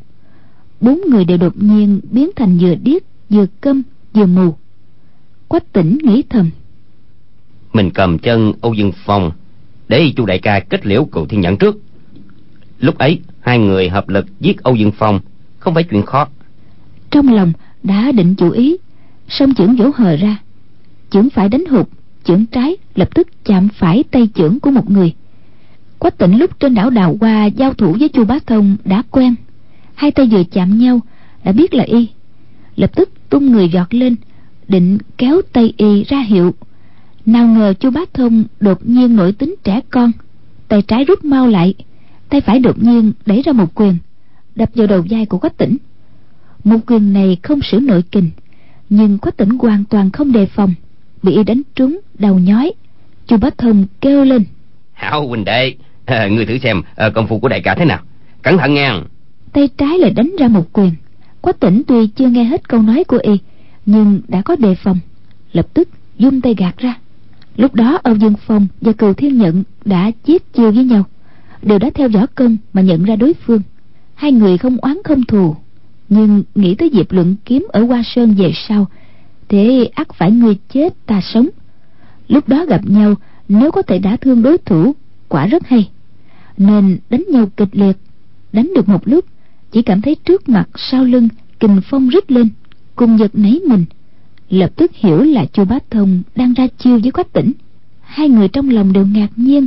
Bốn người đều đột nhiên biến thành vừa điếc vừa câm vừa mù. Quách tỉnh nghĩ thầm mình cầm chân âu dương phong để chu đại ca kết liễu cựu thiên nhẫn trước. Lúc ấy hai người hợp lực giết âu dương phong không phải chuyện khó. Trong lòng đã định chủ ý, song chưởng vỗ hờ ra. Chưởng phải đánh hụt chưởng trái lập tức chạm phải tay chưởng của một người. Quách tỉnh lúc trên đảo đào hoa giao thủ với chu bá thông đã quen. Hai tay vừa chạm nhau, đã biết là y. Lập tức tung người giọt lên, định kéo tay y ra hiệu. Nào ngờ chu bá thông đột nhiên nổi tính trẻ con. Tay trái rút mau lại, tay phải đột nhiên đẩy ra một quyền, đập vào đầu vai của quách tỉnh một quyền này không sử nội kình nhưng quách tỉnh hoàn toàn không đề phòng bị y đánh trúng đầu nhói. Chu bá thông kêu lên. Hảo huynh đệ à, ngươi thử xem à, công phu của đại ca thế nào. Cẩn thận nghe. Tay trái lại đánh ra một quyền. Quách tỉnh tuy chưa nghe hết câu nói của y nhưng đã có đề phòng. Lập tức dung tay gạt ra. Lúc đó âu dương phong và cừu thiên nhận đã chiết chiêu với nhau. Đều đã theo võ công mà nhận ra đối phương. Hai người không oán không thù nhưng nghĩ tới dịp luận kiếm ở hoa sơn về sau, thế ắt phải người chết ta sống. Lúc đó gặp nhau, nếu có thể đả thương đối thủ, quả rất hay. Nên đánh nhau kịch liệt, đánh được một lúc, chỉ cảm thấy trước mặt sau lưng kình phong rít lên, cùng giật nấy mình. Lập tức hiểu là chu bá thông đang ra chiêu với quách tỉnh. Hai người trong lòng đều ngạc nhiên,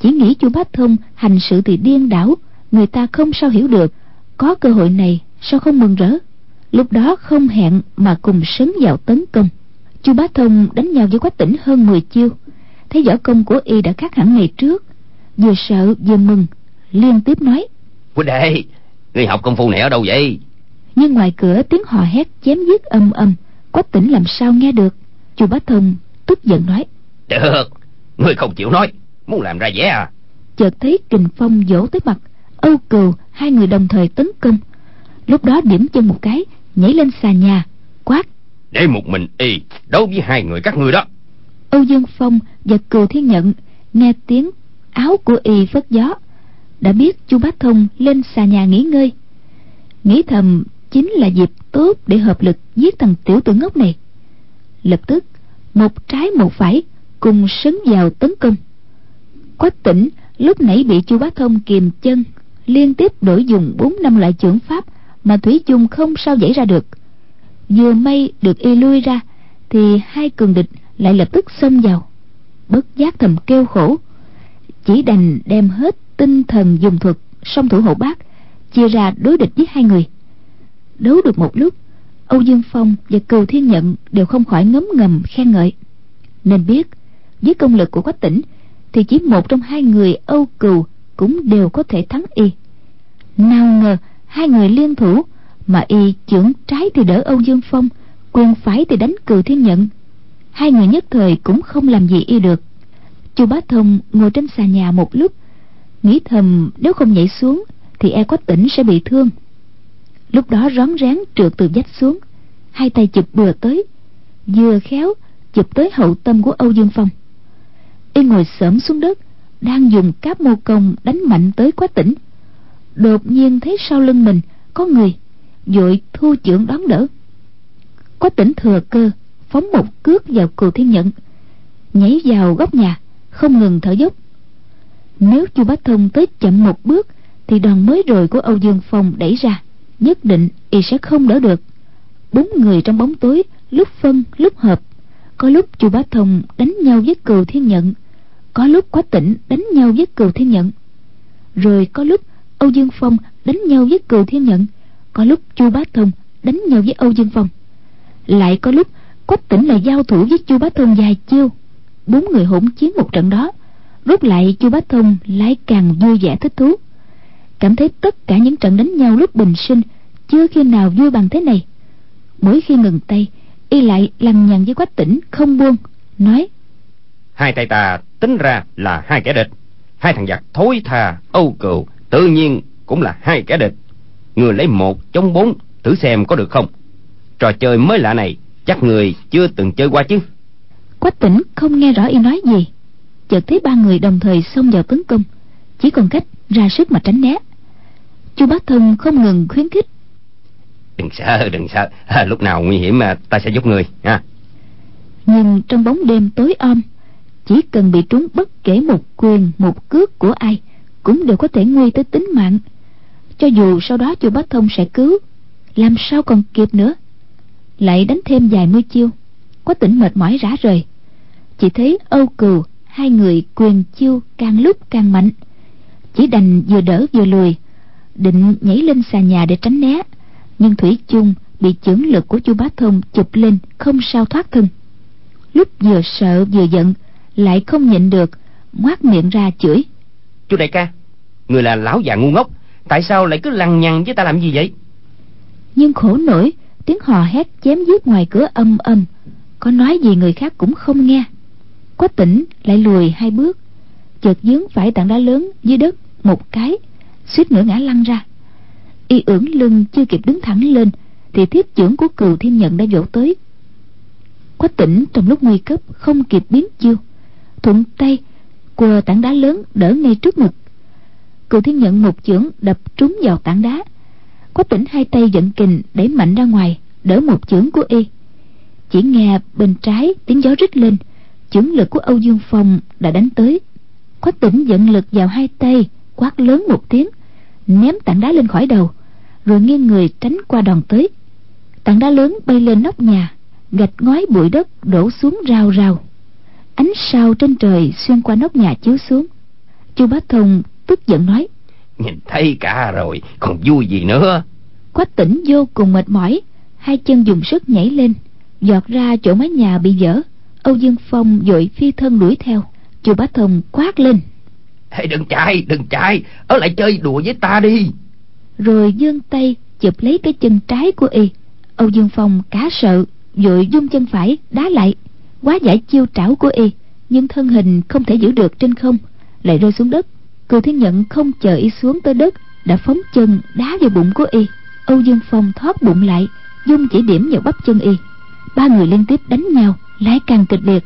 chỉ nghĩ chu bá thông hành sự thì điên đảo, người ta không sao hiểu được, có cơ hội này sao không mừng rỡ? Lúc đó không hẹn mà cùng sấn vào tấn công. Chu bá thông đánh nhau với quách tỉnh hơn 10 chiêu. Thấy võ công của y đã khác hẳn ngày trước vừa sợ vừa mừng liên tiếp nói. Huynh đệ người học công phu này ở đâu vậy? Nhưng ngoài cửa tiếng hò hét chém giết âm âm quách tỉnh làm sao nghe được? Chu bá thông tức giận nói. Được ngươi không chịu nói muốn làm ra vẻ à? Chợt thấy kình phong vỗ tới mặt âu cừu hai người đồng thời tấn công lúc đó điểm chân một cái nhảy lên xà nhà quát. Để một mình y đấu với hai người các ngươi đó. Âu dương phong và cừu thiên nhận nghe tiếng áo của y phất gió đã biết chu bá thông lên xà nhà nghỉ ngơi. Nghĩ thầm chính là dịp tốt để hợp lực giết thằng tiểu tử ngốc này. Lập tức một trái một phải cùng sấn vào tấn công. Quách tỉnh lúc nãy bị chu bá thông kìm chân liên tiếp đổi dùng bốn năm loại chưởng pháp mà thủy chung không sao dãy ra được. Vừa may được y lui ra, thì hai cường địch lại lập tức xông vào. Bất giác thầm kêu khổ, chỉ đành đem hết tinh thần dùng thuật song thủ hộ bác, chia ra đối địch với hai người. Đấu được một lúc, âu dương phong và cừu thiên nhận đều không khỏi ngấm ngầm khen ngợi. Nên biết với công lực của quách tỉnh, thì chỉ một trong hai người âu cừu cũng đều có thể thắng y. Nào ngờ hai người liên thủ, mà y chưởng trái thì đỡ âu dương phong quyền phải thì đánh cừu thiên nhận. Hai người nhất thời cũng không làm gì y được. Chu bá thông ngồi trên xà nhà một lúc, nghĩ thầm nếu không nhảy xuống thì e có tỉnh sẽ bị thương. Lúc đó rón rén trượt từ vách xuống, hai tay chụp bừa tới, vừa khéo chụp tới hậu tâm của âu dương phong. Y ngồi xổm xuống đất, đang dùng cáp mô công đánh mạnh tới quá tỉnh đột nhiên thấy sau lưng mình có người, vội thu trưởng đón đỡ. Có tỉnh thừa cơ, phóng một cước vào cừu thiên nhận nhảy vào góc nhà, không ngừng thở dốc. Nếu chu bá thông tới chậm một bước, thì đòn mới rồi của âu dương phong đẩy ra, nhất định y sẽ không đỡ được. Bốn người trong bóng tối, lúc phân, lúc hợp, có lúc chu bá thông đánh nhau với cừu thiên nhận có lúc quá tỉnh đánh nhau với cừu thiên nhận rồi có lúc âu dương phong đánh nhau với cừu thiên nhận có lúc chu bá thông đánh nhau với âu dương phong. Lại có lúc quách tỉnh là giao thủ với chu bá thông dài chiêu. Bốn người hỗn chiến một trận đó, rút lại chu bá thông lại càng vui vẻ thích thú. Cảm thấy tất cả những trận đánh nhau lúc bình sinh chưa khi nào vui bằng thế này. Mỗi khi ngừng tay, y lại lằng nhằng với quách tỉnh không buông, nói, hai tay ta tính ra là hai kẻ địch. Hai thằng giặc thối tha âu cừu tự nhiên cũng là hai kẻ địch. Người lấy một chống bốn thử xem có được không? Trò chơi mới lạ này chắc người chưa từng chơi qua chứ? Quách tỉnh không nghe rõ y nói gì. Chợt thấy ba người đồng thời xông vào tấn công. Chỉ còn cách ra sức mà tránh né. Chu bá thông không ngừng khuyến khích. Đừng sợ đừng sợ. À, lúc nào nguy hiểm mà ta sẽ giúp người nha nhưng trong bóng đêm tối om chỉ cần bị trúng bất kể một quyền một cước của ai cũng đều có thể nguy tới tính mạng. Cho dù sau đó chu bá thông sẽ cứu, làm sao còn kịp nữa? Lại đánh thêm vài mươi chiêu, có tỉnh mệt mỏi rã rời. Chỉ thấy âu cừu, hai người quyền chiêu càng lúc càng mạnh. Chỉ đành vừa đỡ vừa lùi, định nhảy lên xà nhà để tránh né. Nhưng thủy chung bị chưởng lực của chu bá thông chụp lên, không sao thoát thân. Lúc vừa sợ vừa giận, lại không nhịn được, ngoác miệng ra chửi chú đại ca, người là lão già ngu ngốc, tại sao lại cứ lằng nhằng với ta làm gì vậy? Nhưng khổ nổi, tiếng hò hét chém giết ngoài cửa âm âm. Có nói gì người khác cũng không nghe. Quách tỉnh lại lùi hai bước, chợt dướng phải tảng đá lớn dưới đất một cái, suýt nữa ngã lăn ra. Y ưỡn lưng chưa kịp đứng thẳng lên, thì thiết trưởng của cừu thiên nhận đã vỗ tới. Quách tỉnh trong lúc nguy cấp không kịp biến chiêu, thuận tay quờ tảng đá lớn đỡ ngay trước ngực. Cừu thiên nhận một chưởng đập trúng vào tảng đá. Quách tỉnh hai tay giận kình đẩy mạnh ra ngoài, đỡ một chưởng của y. Chỉ nghe bên trái tiếng gió rít lên, chưởng lực của âu dương phong đã đánh tới. Quách tỉnh giận lực vào hai tay, quát lớn một tiếng, ném tảng đá lên khỏi đầu, rồi nghiêng người tránh qua đòn tới. Tảng đá lớn bay lên nóc nhà, gạch ngói bụi đất đổ xuống rào rào ánh sao trên trời xuyên qua nóc nhà chiếu xuống. Chu bá thông tức giận nói nhìn thấy cả rồi còn vui gì nữa? Quách tỉnh vô cùng mệt mỏi hai chân dùng sức nhảy lên giọt ra chỗ mái nhà bị vỡ âu dương phong vội phi thân đuổi theo. Chu bá thông quát lên hey, đừng chạy đừng chạy ở lại chơi đùa với ta đi. Rồi giương tay chụp lấy cái chân trái của y. Âu dương phong cá sợ vội dung chân phải đá lại quá giải chiêu trảo của y, nhưng thân hình không thể giữ được trên không, lại rơi xuống đất. Cừu thiên nhận không chờ y xuống tới đất, đã phóng chân đá vào bụng của y. Âu dương phong thoát bụng lại, dung chỉ điểm vào bắp chân y. Ba người liên tiếp đánh nhau, lại càng kịch liệt.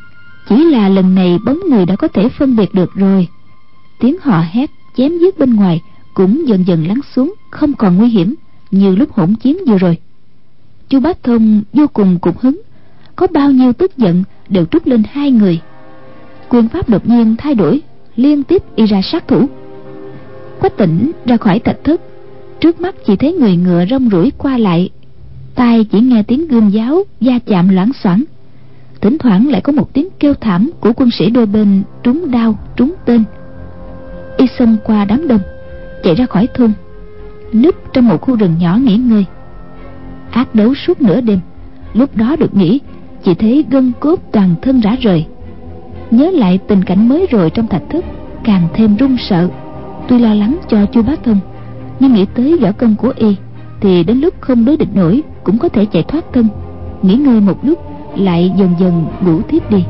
Chỉ là lần này bóng người đã có thể phân biệt được rồi. Tiếng họ hét chém giết bên ngoài cũng dần dần lắng xuống, không còn nguy hiểm như lúc hỗn chiến vừa rồi. Chu bá thông vô cùng cục hứng. Có bao nhiêu tức giận đều trút lên hai người. Quyền pháp đột nhiên thay đổi, liên tiếp y ra sát thủ. Quách tỉnh ra khỏi thạch thất, trước mắt chỉ thấy người ngựa rong ruổi qua lại. Tai chỉ nghe tiếng gươm giáo da chạm loãng xoảng. Thỉnh thoảng lại có một tiếng kêu thảm của quân sĩ đôi bên trúng đao, trúng tên. Y xông qua đám đông, chạy ra khỏi thôn, núp trong một khu rừng nhỏ nghỉ ngơi. Ác đấu suốt nửa đêm, lúc đó được nghỉ chỉ thấy gân cốt toàn thân rã rời. Nhớ lại tình cảnh mới rồi trong thạch thất, càng thêm run sợ. Tuy lo lắng cho chu bá thông, nhưng nghĩ tới võ công của y, thì đến lúc không đối địch nổi, cũng có thể chạy thoát thân. Nghỉ ngơi một lúc, lại dần dần ngủ thiếp đi.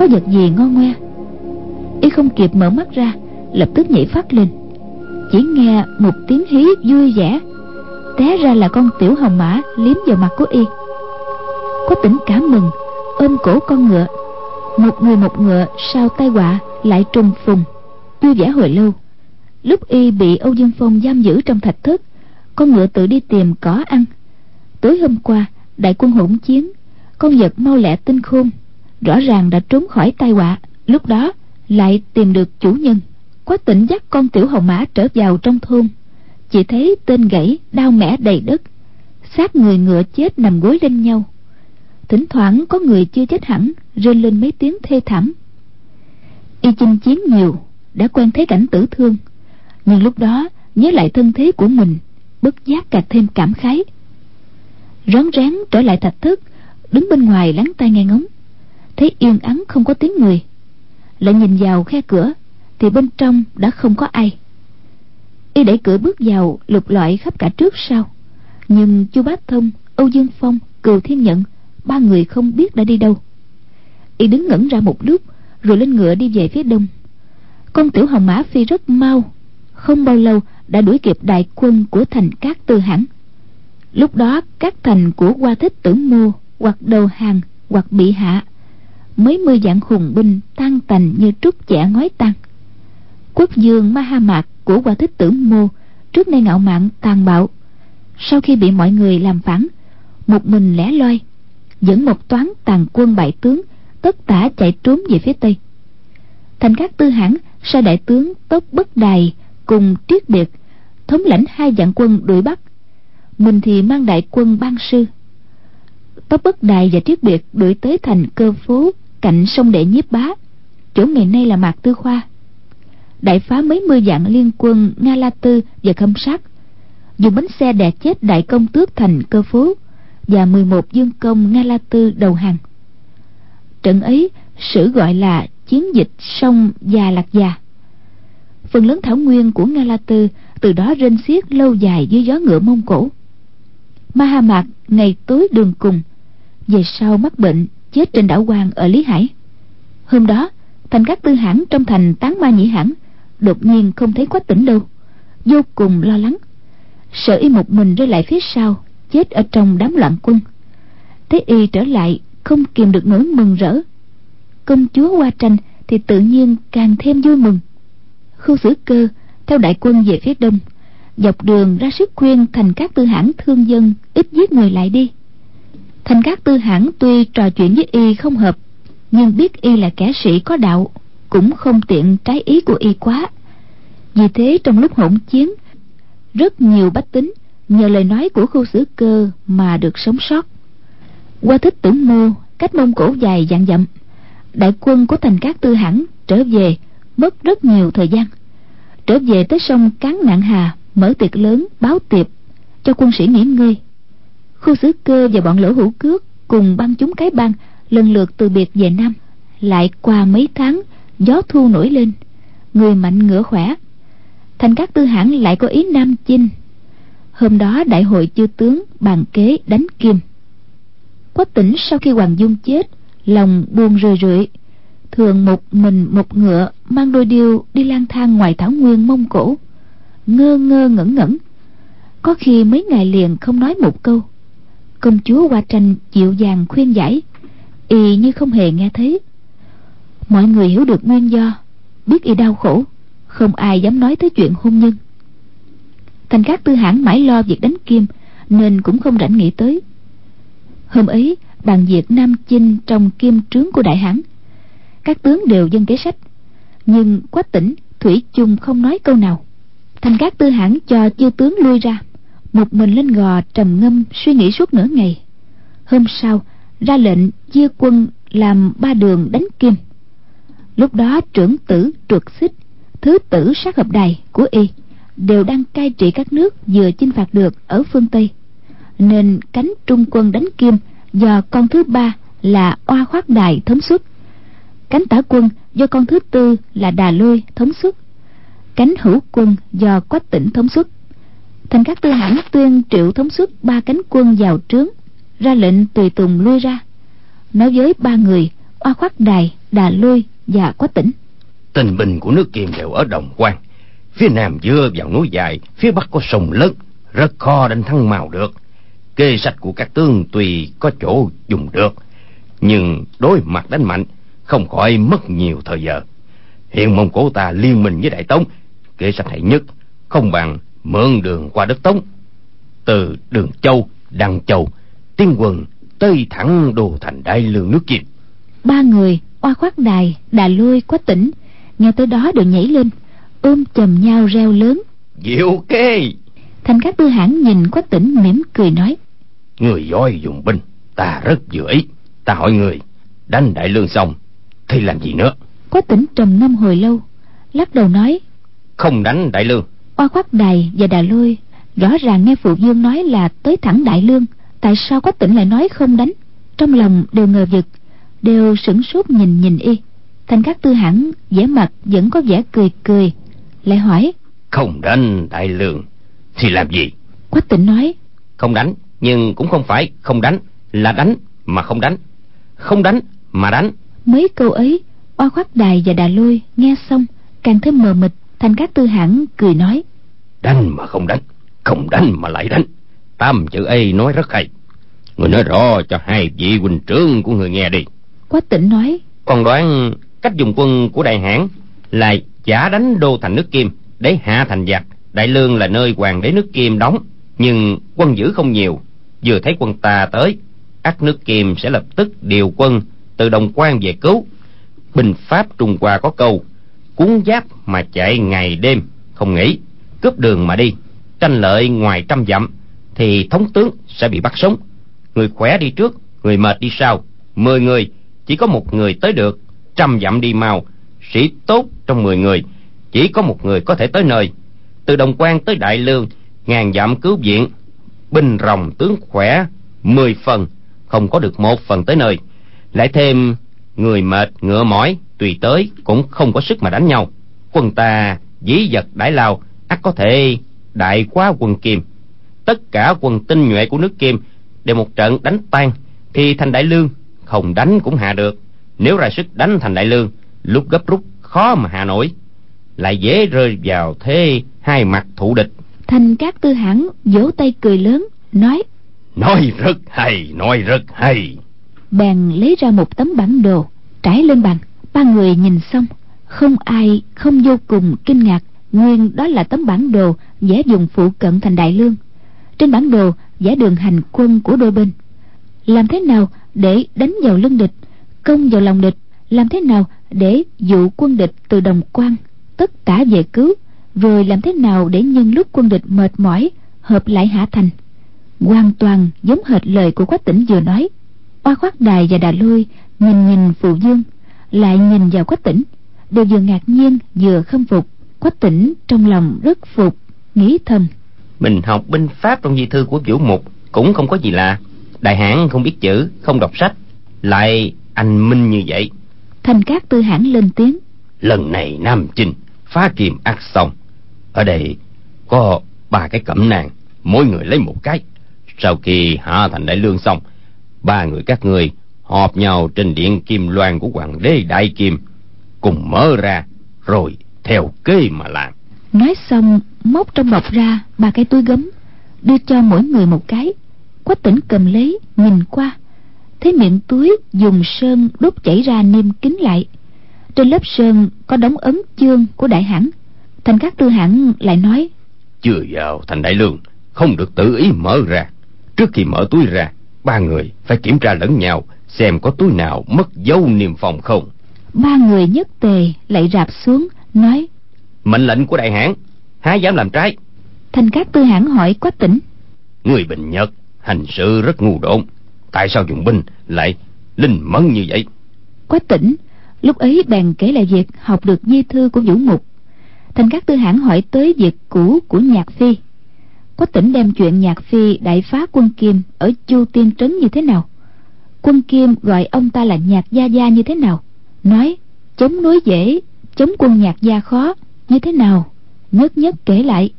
Có vật gì ngon ngoe? Y không kịp mở mắt ra, lập tức nhảy phát lên. Chỉ nghe một tiếng hí vui vẻ, té ra là con tiểu hồng mã liếm vào mặt của y. Có tỉnh cả mừng, ôm cổ con ngựa. Một người một ngựa sau tai họa lại trùng phùng. Vui vẻ hồi lâu, lúc y bị âu dương phong giam giữ trong thạch thất, con ngựa tự đi tìm cỏ ăn. Tối hôm qua, đại quân hỗn chiến, con vật mau lẹ tinh khôn rõ ràng đã trốn khỏi tai họa, lúc đó lại tìm được chủ nhân. Quá tỉnh dắt con tiểu hồng mã trở vào trong thôn. Chỉ thấy tên gãy đau mẻ đầy đất. Xác người ngựa chết nằm gối lên nhau. Thỉnh thoảng có người chưa chết hẳn, rên lên mấy tiếng thê thảm. Y chinh chiến nhiều, đã quen thấy cảnh tử thương. Nhưng lúc đó, nhớ lại thân thế của mình, bất giác càng thêm cảm khái. Rón rén trở lại thạch thất, đứng bên ngoài lắng tai nghe ngóng thấy yên ắng không có tiếng người. Lại nhìn vào khe cửa, thì bên trong đã không có ai. Y đẩy cửa bước vào, lục lọi khắp cả trước sau. Nhưng chu bá thông, âu dương phong, cừu thiên nhận ba người không biết đã đi đâu. Y đứng ngẩn ra một lúc, rồi lên ngựa đi về phía đông. Con tiểu hồng mã phi rất mau, không bao lâu đã đuổi kịp đại quân của thành cát tư hãn lúc đó, các thành của hoa thích tử mô, hoặc đầu hàng, hoặc bị hạ mấy mươi vạn hùng binh, tan tành như trút chẻ ngói tan quốc dương ma ha mạc của quả thích tử mô trước nay ngạo mạn, tàn bạo. Sau khi bị mọi người làm phản, một mình lẻ loi, dẫn một toán tàn quân bại tướng, tất tả chạy trốn về phía tây. Thành các tư hãn sai đại tướng tốc bất đài cùng triết biệt thống lãnh hai vạn quân đuổi bắt. Mình thì mang đại quân ban sư. Tốc bất đài và triết biệt đuổi tới thành cơ phố cạnh sông đệ nhiếp bá. Chỗ ngày nay là mạc tư khoa. Đại phá mấy mươi vạn liên quân, nga la tư và khâm sát. Dùng bánh xe đè chết đại công tước thành cơ phố và 11 dương công nga la tư đầu hàng. Trận ấy, sử gọi là chiến dịch sông già lạc già. Phần lớn thảo nguyên của nga la tư từ đó rên xiết lâu dài dưới gió ngựa mông cổ. Ma ha mạc ngày tối đường cùng, về sau mắc bệnh chết trên đảo quan ở lý hải. Hôm đó, thành các tư hãng trong thành tán ma nhĩ hãng đột nhiên không thấy quách tỉnh đâu, vô cùng lo lắng, sợ y một mình rơi lại phía sau, chết ở trong đám loạn quân. Thế y trở lại, không kìm được nỗi mừng rỡ. Công chúa qua tranh thì tự nhiên càng thêm vui mừng. Khu xử cơ, theo đại quân về phía đông, dọc đường ra sức khuyên thành các tư hãng thương dân ít giết người lại đi thành các tư hãng tuy trò chuyện với y không hợp, nhưng biết y là kẻ sĩ có đạo, cũng không tiện trái ý của y quá. Vì thế trong lúc hỗn chiến, rất nhiều bách tính nhờ lời nói của khu xử cơ mà được sống sót. Qua thích tưởng mô, cách mông cổ dài dặn dặm, đại quân của thành các tư hãng trở về mất rất nhiều thời gian. Trở về tới sông cán nạn hà, mở tiệc lớn, báo tiệp cho quân sĩ nghỉ ngơi khu xử cơ và bọn lỗ hữu cước cùng băng chúng cái băng lần lượt từ biệt về nam. Lại qua mấy tháng, gió thu nổi lên. Người mạnh ngựa khỏe. Thành các tư hãng lại có ý nam chinh. Hôm đó đại hội chư tướng bàn kế đánh kim. Quách tỉnh sau khi hoàng dung chết, lòng buồn rười rượi. Thường một mình một ngựa mang đôi điêu đi lang thang ngoài thảo nguyên mông cổ. Ngơ ngơ ngẩn ngẩn. Có khi mấy ngày liền không nói một câu công chúa qua tranh dịu dàng khuyên giải. Y như không hề nghe thấy. Mọi người hiểu được nguyên do, biết y đau khổ, không ai dám nói tới chuyện hôn nhân. Thành các tư hãn mãi lo việc đánh kim, nên cũng không rảnh nghĩ tới. Hôm ấy bàn việc nam chinh trong kim trướng của đại hãn các tướng đều dân kế sách, nhưng quách tỉnh, thủy chung không nói câu nào. Thành các tư hãn cho chư tướng lui ra một mình lên gò trầm ngâm suy nghĩ suốt nửa ngày. Hôm sau, ra lệnh chia quân làm ba đường đánh kim. Lúc đó trưởng tử trượt xích, thứ tử sát hợp đài của y, đều đang cai trị các nước vừa chinh phạt được ở phương tây. Nên cánh trung quân đánh kim do con thứ ba là oa khoát đài thống suất cánh tả quân do con thứ tư là đà lôi thống suất cánh hữu quân do quách tỉnh thống suất thành các tư hãm tuyên triệu thống suất ba cánh quân vào trướng, ra lệnh tùy tùng lui ra. Nói với ba người, oa khoát đài, đà lôi và quách tỉnh. Tình bình của nước kim đều ở đồng quan. Phía nam dưa vào núi dài, phía bắc có sông lớn, rất khó đánh thăng màu được. Kê sách của các tướng tùy có chỗ dùng được. Nhưng đối mặt đánh mạnh, không khỏi mất nhiều thời giờ. Hiện mông cổ ta liên minh với đại tống, kê sách hay nhất, không bằng mượn đường qua đất tống từ đường châu đăng châu tiên quần tây thẳng đồ thành đại lương nước kiệt ba người oa khoát đài đà lôi quách tỉnh nghe tới đó đều nhảy lên ôm chầm nhau reo lớn. Diệu kê! Thành các tư hãn nhìn quách tỉnh mỉm cười nói người giỏi dùng binh ta rất vừa ý. Ta hỏi người đánh đại lương xong thì làm gì nữa? Quách tỉnh trầm ngâm hồi lâu lắc đầu nói không đánh đại lương oa khoát đài và đà lôi rõ ràng nghe phụ dương nói là tới thẳng đại lương. Tại sao quách tỉnh lại nói không đánh? Trong lòng đều ngờ vực đều sửng sốt nhìn nhìn y. Thành các tư hãn vẻ mặt vẫn có vẻ cười cười lại hỏi không đánh đại lương thì làm gì? Quách tỉnh nói không đánh nhưng cũng không phải không đánh là đánh mà không đánh. Không đánh mà đánh. Mấy câu ấy oa khoác đài và đà lôi nghe xong càng thêm mờ mịt thành các tư hãn cười nói đánh mà không đánh không đánh mà lại đánh. Tam chữ ấy nói rất hay. Người nói rõ cho hai vị huynh trưởng của người nghe đi. Quách tỉnh nói còn đoán cách dùng quân của đại hãn là giả đánh đô thành nước kim để hạ thành giặc. Đại lương là nơi hoàng đế nước kim đóng nhưng quân giữ không nhiều. Vừa thấy quân ta tới ắt nước kim sẽ lập tức điều quân từ đồng quan về cứu. Binh pháp trung hoa có câu cuốn giáp mà chạy ngày đêm không nghỉ cướp đường mà đi. Tranh lợi ngoài trăm dặm, thì thống tướng sẽ bị bắt sống. Người khỏe đi trước, người mệt đi sau. Mười người, chỉ có một người tới được. Trăm dặm đi mau, sĩ tốt trong mười người. Chỉ có một người có thể tới nơi. Từ đồng quan tới đại lương, ngàn dặm cứu viện. Binh rồng tướng khỏe, mười phần, không có được một phần tới nơi. Lại thêm, người mệt ngựa mỏi, tùy tới cũng không có sức mà đánh nhau. Quân ta dí vật đãi lao ắt có thể. Đại quá quân kim tất cả quân tinh nhuệ của nước kim đều một trận đánh tan thì thành đại lương không đánh cũng hạ được. Nếu ra sức đánh thành đại lương lúc gấp rút khó mà hạ nổi. Lại dễ rơi vào thế hai mặt thủ địch. Thành các tư hãn vỗ tay cười lớn nói nói rất hay nói rất hay. Bèn lấy ra một tấm bản đồ trải lên bàn. Ba người nhìn xong không ai không vô cùng kinh ngạc nguyên đó là tấm bản đồ vẽ dùng phụ cận thành đại lương. Trên bản đồ vẽ đường hành quân của đôi bên. Làm thế nào để đánh vào lưng địch, công vào lòng địch? Làm thế nào để dụ quân địch từ đồng quan, tất cả về cứu? Rồi làm thế nào để nhân lúc quân địch mệt mỏi, hợp lại hạ thành? Hoàn toàn giống hệt lời của quách tỉnh vừa nói. Oa khoác đài và đà lôi nhìn nhìn phù dương, lại nhìn vào quách tỉnh. Đều vừa ngạc nhiên, vừa khâm phục quách tỉnh trong lòng rất phục nghĩ thầm. Mình học binh pháp trong di thư của vũ mục cũng không có gì lạ. Đại hãn không biết chữ không đọc sách. Lại anh minh như vậy. Thành cát tư hãn lên tiếng. Lần này nam chinh phá kiềm ác xong ở đây có ba cái cẩm nàng mỗi người lấy một cái. Sau khi hạ thành đại lương xong ba người các người họp nhau trên điện kim loan của hoàng đế đại kim cùng mở ra rồi theo kế mà làm. Nói xong móc trong bọc ra ba cái túi gấm đưa cho mỗi người một cái. Quách tỉnh cầm lấy nhìn qua. Thấy miệng túi dùng sơn đốt chảy ra niêm kín lại. Trên lớp sơn có đóng ấn chương của đại hãn thành các tư hãn lại nói chưa vào thành đại lương không được tự ý mở ra. Trước khi mở túi ra ba người phải kiểm tra lẫn nhau xem có túi nào mất dấu niêm phòng không. Ba người nhất tề lại rạp xuống nói. Mệnh lệnh của đại hãn há dám làm trái. Thành các tư hãn hỏi quách tỉnh. Người bình nhật hành sự rất ngu độn. Tại sao dùng binh lại linh mẫn như vậy? Quách tỉnh lúc ấy bèn kể lại việc học được di thư của vũ mục. Thành các tư hãn hỏi tới việc cũ của nhạc phi. Quách tỉnh đem chuyện nhạc phi đại phá quân kim ở chu tiên trấn như thế nào? Quân kim gọi ông ta là nhạc gia gia như thế nào? Nói chống núi dễ chống quân nhạc gia khó như thế nào? Nhất nhất kể lại.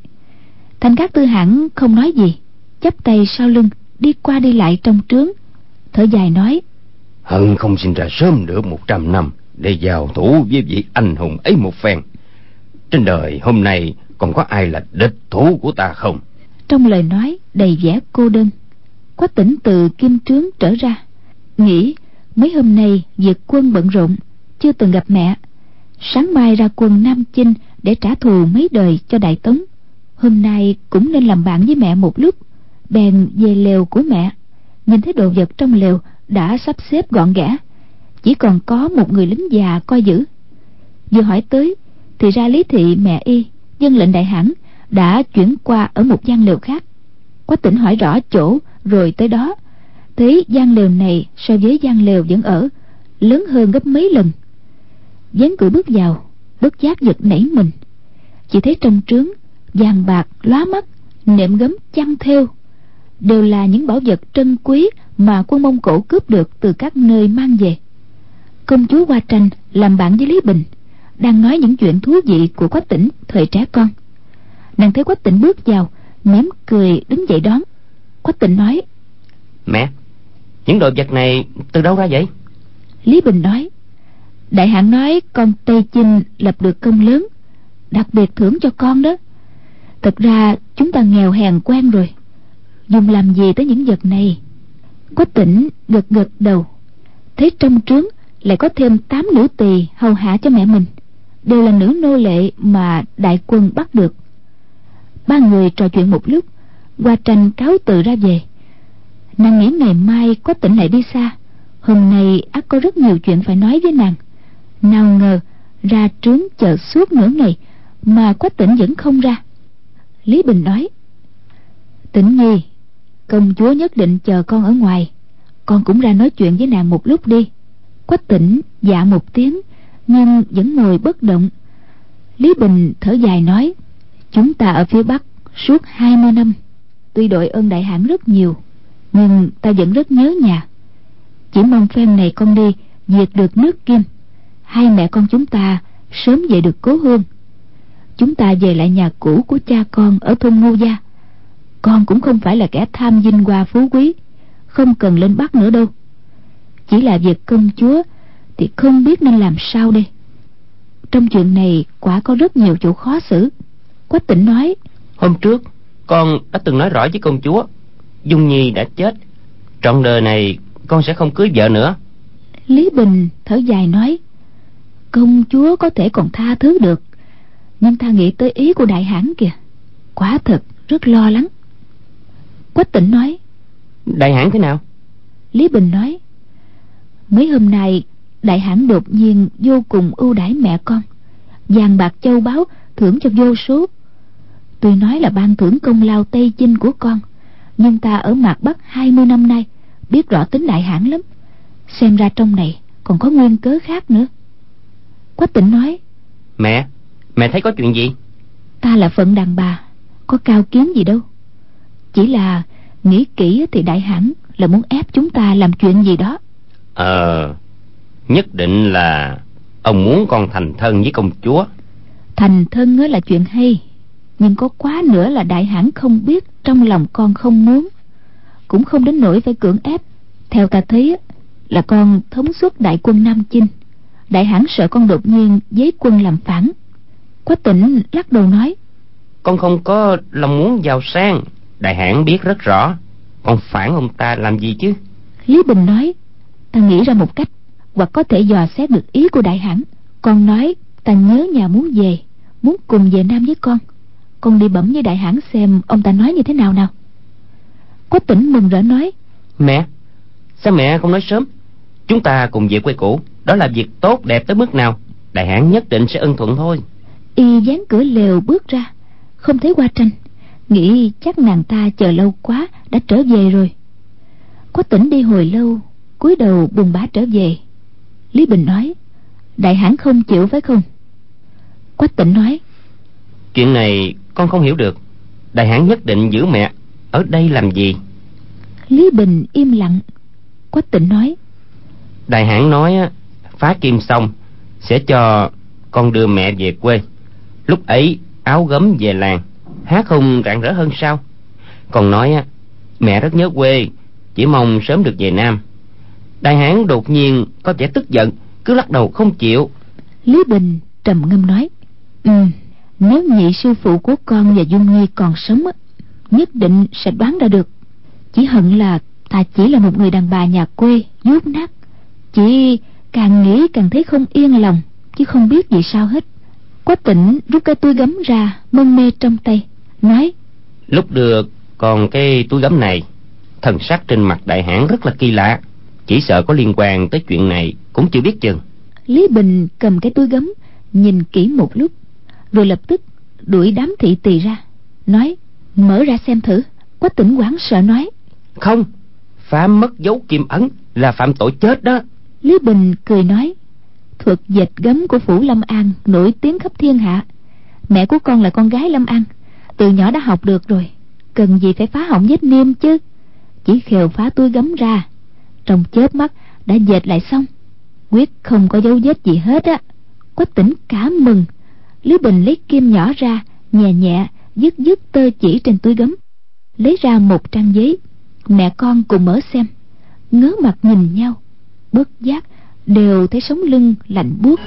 Thành các tư hãn không nói gì chắp tay sau lưng đi qua đi lại trong trướng. Thở dài nói hận không sinh ra sớm được một trăm năm để giao thủ với vị anh hùng ấy một phen. Trên đời hôm nay còn có ai là địch thủ của ta không? trong lời nói đầy vẻ cô đơn quách tỉnh từ kim trướng trở ra. Nghĩ mấy hôm nay việc quân bận rộn chưa từng gặp mẹ sáng mai ra quân nam chinh để trả thù mấy đời cho đại tấn hôm nay cũng nên làm bạn với mẹ một lúc, bèn về lều của mẹ. Nhìn thấy đồ vật trong lều đã sắp xếp gọn gẽ chỉ còn có một người lính già coi giữ. Vừa hỏi tới, thì ra lý thị mẹ y, dân lệnh đại hãn, đã chuyển qua ở một gian lều khác. Quá tỉnh hỏi rõ chỗ, rồi tới đó. Thấy gian lều này so với gian lều vẫn ở, lớn hơn gấp mấy lần dán cửa bước vào bất giác giật nảy mình. Chỉ thấy trong trướng vàng bạc lóa mắt nệm gấm chăn thêu đều là những bảo vật trân quý mà quân mông cổ cướp được từ các nơi mang về. Công chúa hoa tranh làm bạn với lý bình đang nói những chuyện thú vị của quách tỉnh thời trẻ con. Nàng thấy quách tỉnh bước vào mỉm cười đứng dậy đón. Quách tỉnh nói mẹ những đồ vật này từ đâu ra vậy? Lý bình nói đại hãn nói con tây chinh lập được công lớn, đặc biệt thưởng cho con đó. Thật ra chúng ta nghèo hèn quen rồi. Dùng làm gì tới những vật này? Quách tỉnh gật gật đầu. Thấy trong trướng lại có thêm tám nữ tỳ hầu hạ cho mẹ mình. Đều là nữ nô lệ mà đại quân bắt được. Ba người trò chuyện một lúc, qua tranh cáo từ ra về. Nàng nghĩ ngày mai có tỉnh lại đi xa. Hôm nay ắt có rất nhiều chuyện phải nói với nàng nào ngờ, ra trướng chờ suốt nửa ngày, mà quách tỉnh vẫn không ra. Lý bình nói, tỉnh nhi, công chúa nhất định chờ con ở ngoài. Con cũng ra nói chuyện với nàng một lúc đi. Quách tỉnh dạ một tiếng, nhưng vẫn ngồi bất động. Lý bình thở dài nói, chúng ta ở phía bắc suốt hai mươi năm, tuy đội ơn đại hãn rất nhiều, nhưng ta vẫn rất nhớ nhà. Chỉ mong phen này con đi diệt được nước kim hai mẹ con chúng ta sớm về được cố hương. Chúng ta về lại nhà cũ của cha con ở thôn ngô gia. Con cũng không phải là kẻ tham vinh hoa phú quý không cần lên bắc nữa đâu. Chỉ là việc công chúa thì không biết nên làm sao đây. Trong chuyện này quả có rất nhiều chỗ khó xử. Quách tỉnh nói hôm trước con đã từng nói rõ với công chúa dung nhi đã chết. Trọn đời này con sẽ không cưới vợ nữa. Lý bình thở dài nói công chúa có thể còn tha thứ được. Nhưng ta nghĩ tới ý của đại hãn kìa. Quả thật rất lo lắng. Quách tỉnh nói đại hãn thế nào? Lý bình nói mấy hôm nay đại hãn đột nhiên vô cùng ưu đãi mẹ con. Vàng bạc châu báu thưởng cho vô số. Tuy nói là ban thưởng công lao tây chinh của con nhưng ta ở mạc bắc hai mươi năm nay biết rõ tính đại hãn lắm. Xem ra trong này còn có nguyên cớ khác nữa quách tỉnh nói mẹ mẹ thấy có chuyện gì? Ta là phận đàn bà có cao kiến gì đâu. Chỉ là nghĩ kỹ thì đại hãn là muốn ép chúng ta làm chuyện gì đó. Ờ nhất định là ông muốn con thành thân với công chúa. Thành thân là chuyện hay nhưng có quá nữa là đại hãn không biết trong lòng con không muốn. Cũng không đến nỗi phải cưỡng ép. Theo ta thấy là con thống suốt đại quân nam chinh đại hãn sợ con đột nhiên giấy quân làm phản. Quách tỉnh lắc đầu nói con không có lòng muốn giàu sang. Đại hãn biết rất rõ con phản ông ta làm gì chứ? Lý bình nói ta nghĩ ra một cách hoặc có thể dò xét được ý của đại hãn con nói ta nhớ nhà muốn về muốn cùng về nam với con. Con đi bẩm với đại hãn xem ông ta nói như thế nào nào. Quách tỉnh mừng rỡ nói mẹ sao mẹ không nói sớm? Chúng ta cùng về quê cũ đó là việc tốt đẹp tới mức nào? Đại hãn nhất định sẽ ân thuận thôi. Y dán cửa lều bước ra. Không thấy qua tranh. Nghĩ chắc nàng ta chờ lâu quá đã trở về rồi. Có tỉnh đi hồi lâu cúi đầu buồn bã trở về. Lý bình nói đại hãn không chịu phải không? Quách tỉnh nói chuyện này con không hiểu được. Đại hãn nhất định giữ mẹ. Ở đây làm gì? Lý bình im lặng. Quách tỉnh nói đại hãn nói phá kim xong sẽ cho con đưa mẹ về quê. Lúc ấy, áo gấm về làng há không rạng rỡ hơn sao. Còn nói mẹ rất nhớ quê, chỉ mong sớm được về nam. Đại hán đột nhiên có vẻ tức giận, cứ lắc đầu không chịu. Lý bình trầm ngâm nói ừ nếu nhị sư phụ của con và dung nhi còn sống nhất định sẽ đoán ra được. Chỉ hận là ta chỉ là một người đàn bà nhà quê dốt nát, chỉ càng nghĩ càng thấy không yên lòng chứ không biết vì sao hết. Quách tỉnh rút cái túi gấm ra mân mê trong tay nói lúc đưa còn cái túi gấm này thần sắc trên mặt đại hãn rất là kỳ lạ. Chỉ sợ có liên quan tới chuyện này cũng chưa biết chừng. Lý bình cầm cái túi gấm nhìn kỹ một lúc rồi lập tức đuổi đám thị tỳ ra nói mở ra xem thử. Quách tỉnh quán sợ nói không phá mất dấu kim ấn là phạm tội chết đó lý bình cười nói, thuật dịch gấm của phủ lâm an nổi tiếng khắp thiên hạ. Mẹ của con là con gái lâm an, từ nhỏ đã học được rồi. Cần gì phải phá hỏng vết niêm chứ? Chỉ khều phá túi gấm ra, trong chớp mắt đã dệt lại xong. Quyết không có dấu vết gì hết á. Quách tỉnh cả mừng. Lý bình lấy kim nhỏ ra, nhẹ nhẹ, dứt dứt tơ chỉ trên túi gấm, lấy ra một trang giấy. Mẹ con cùng mở xem. Ngớ mặt nhìn nhau bất giác đều thấy sống lưng lạnh buốt.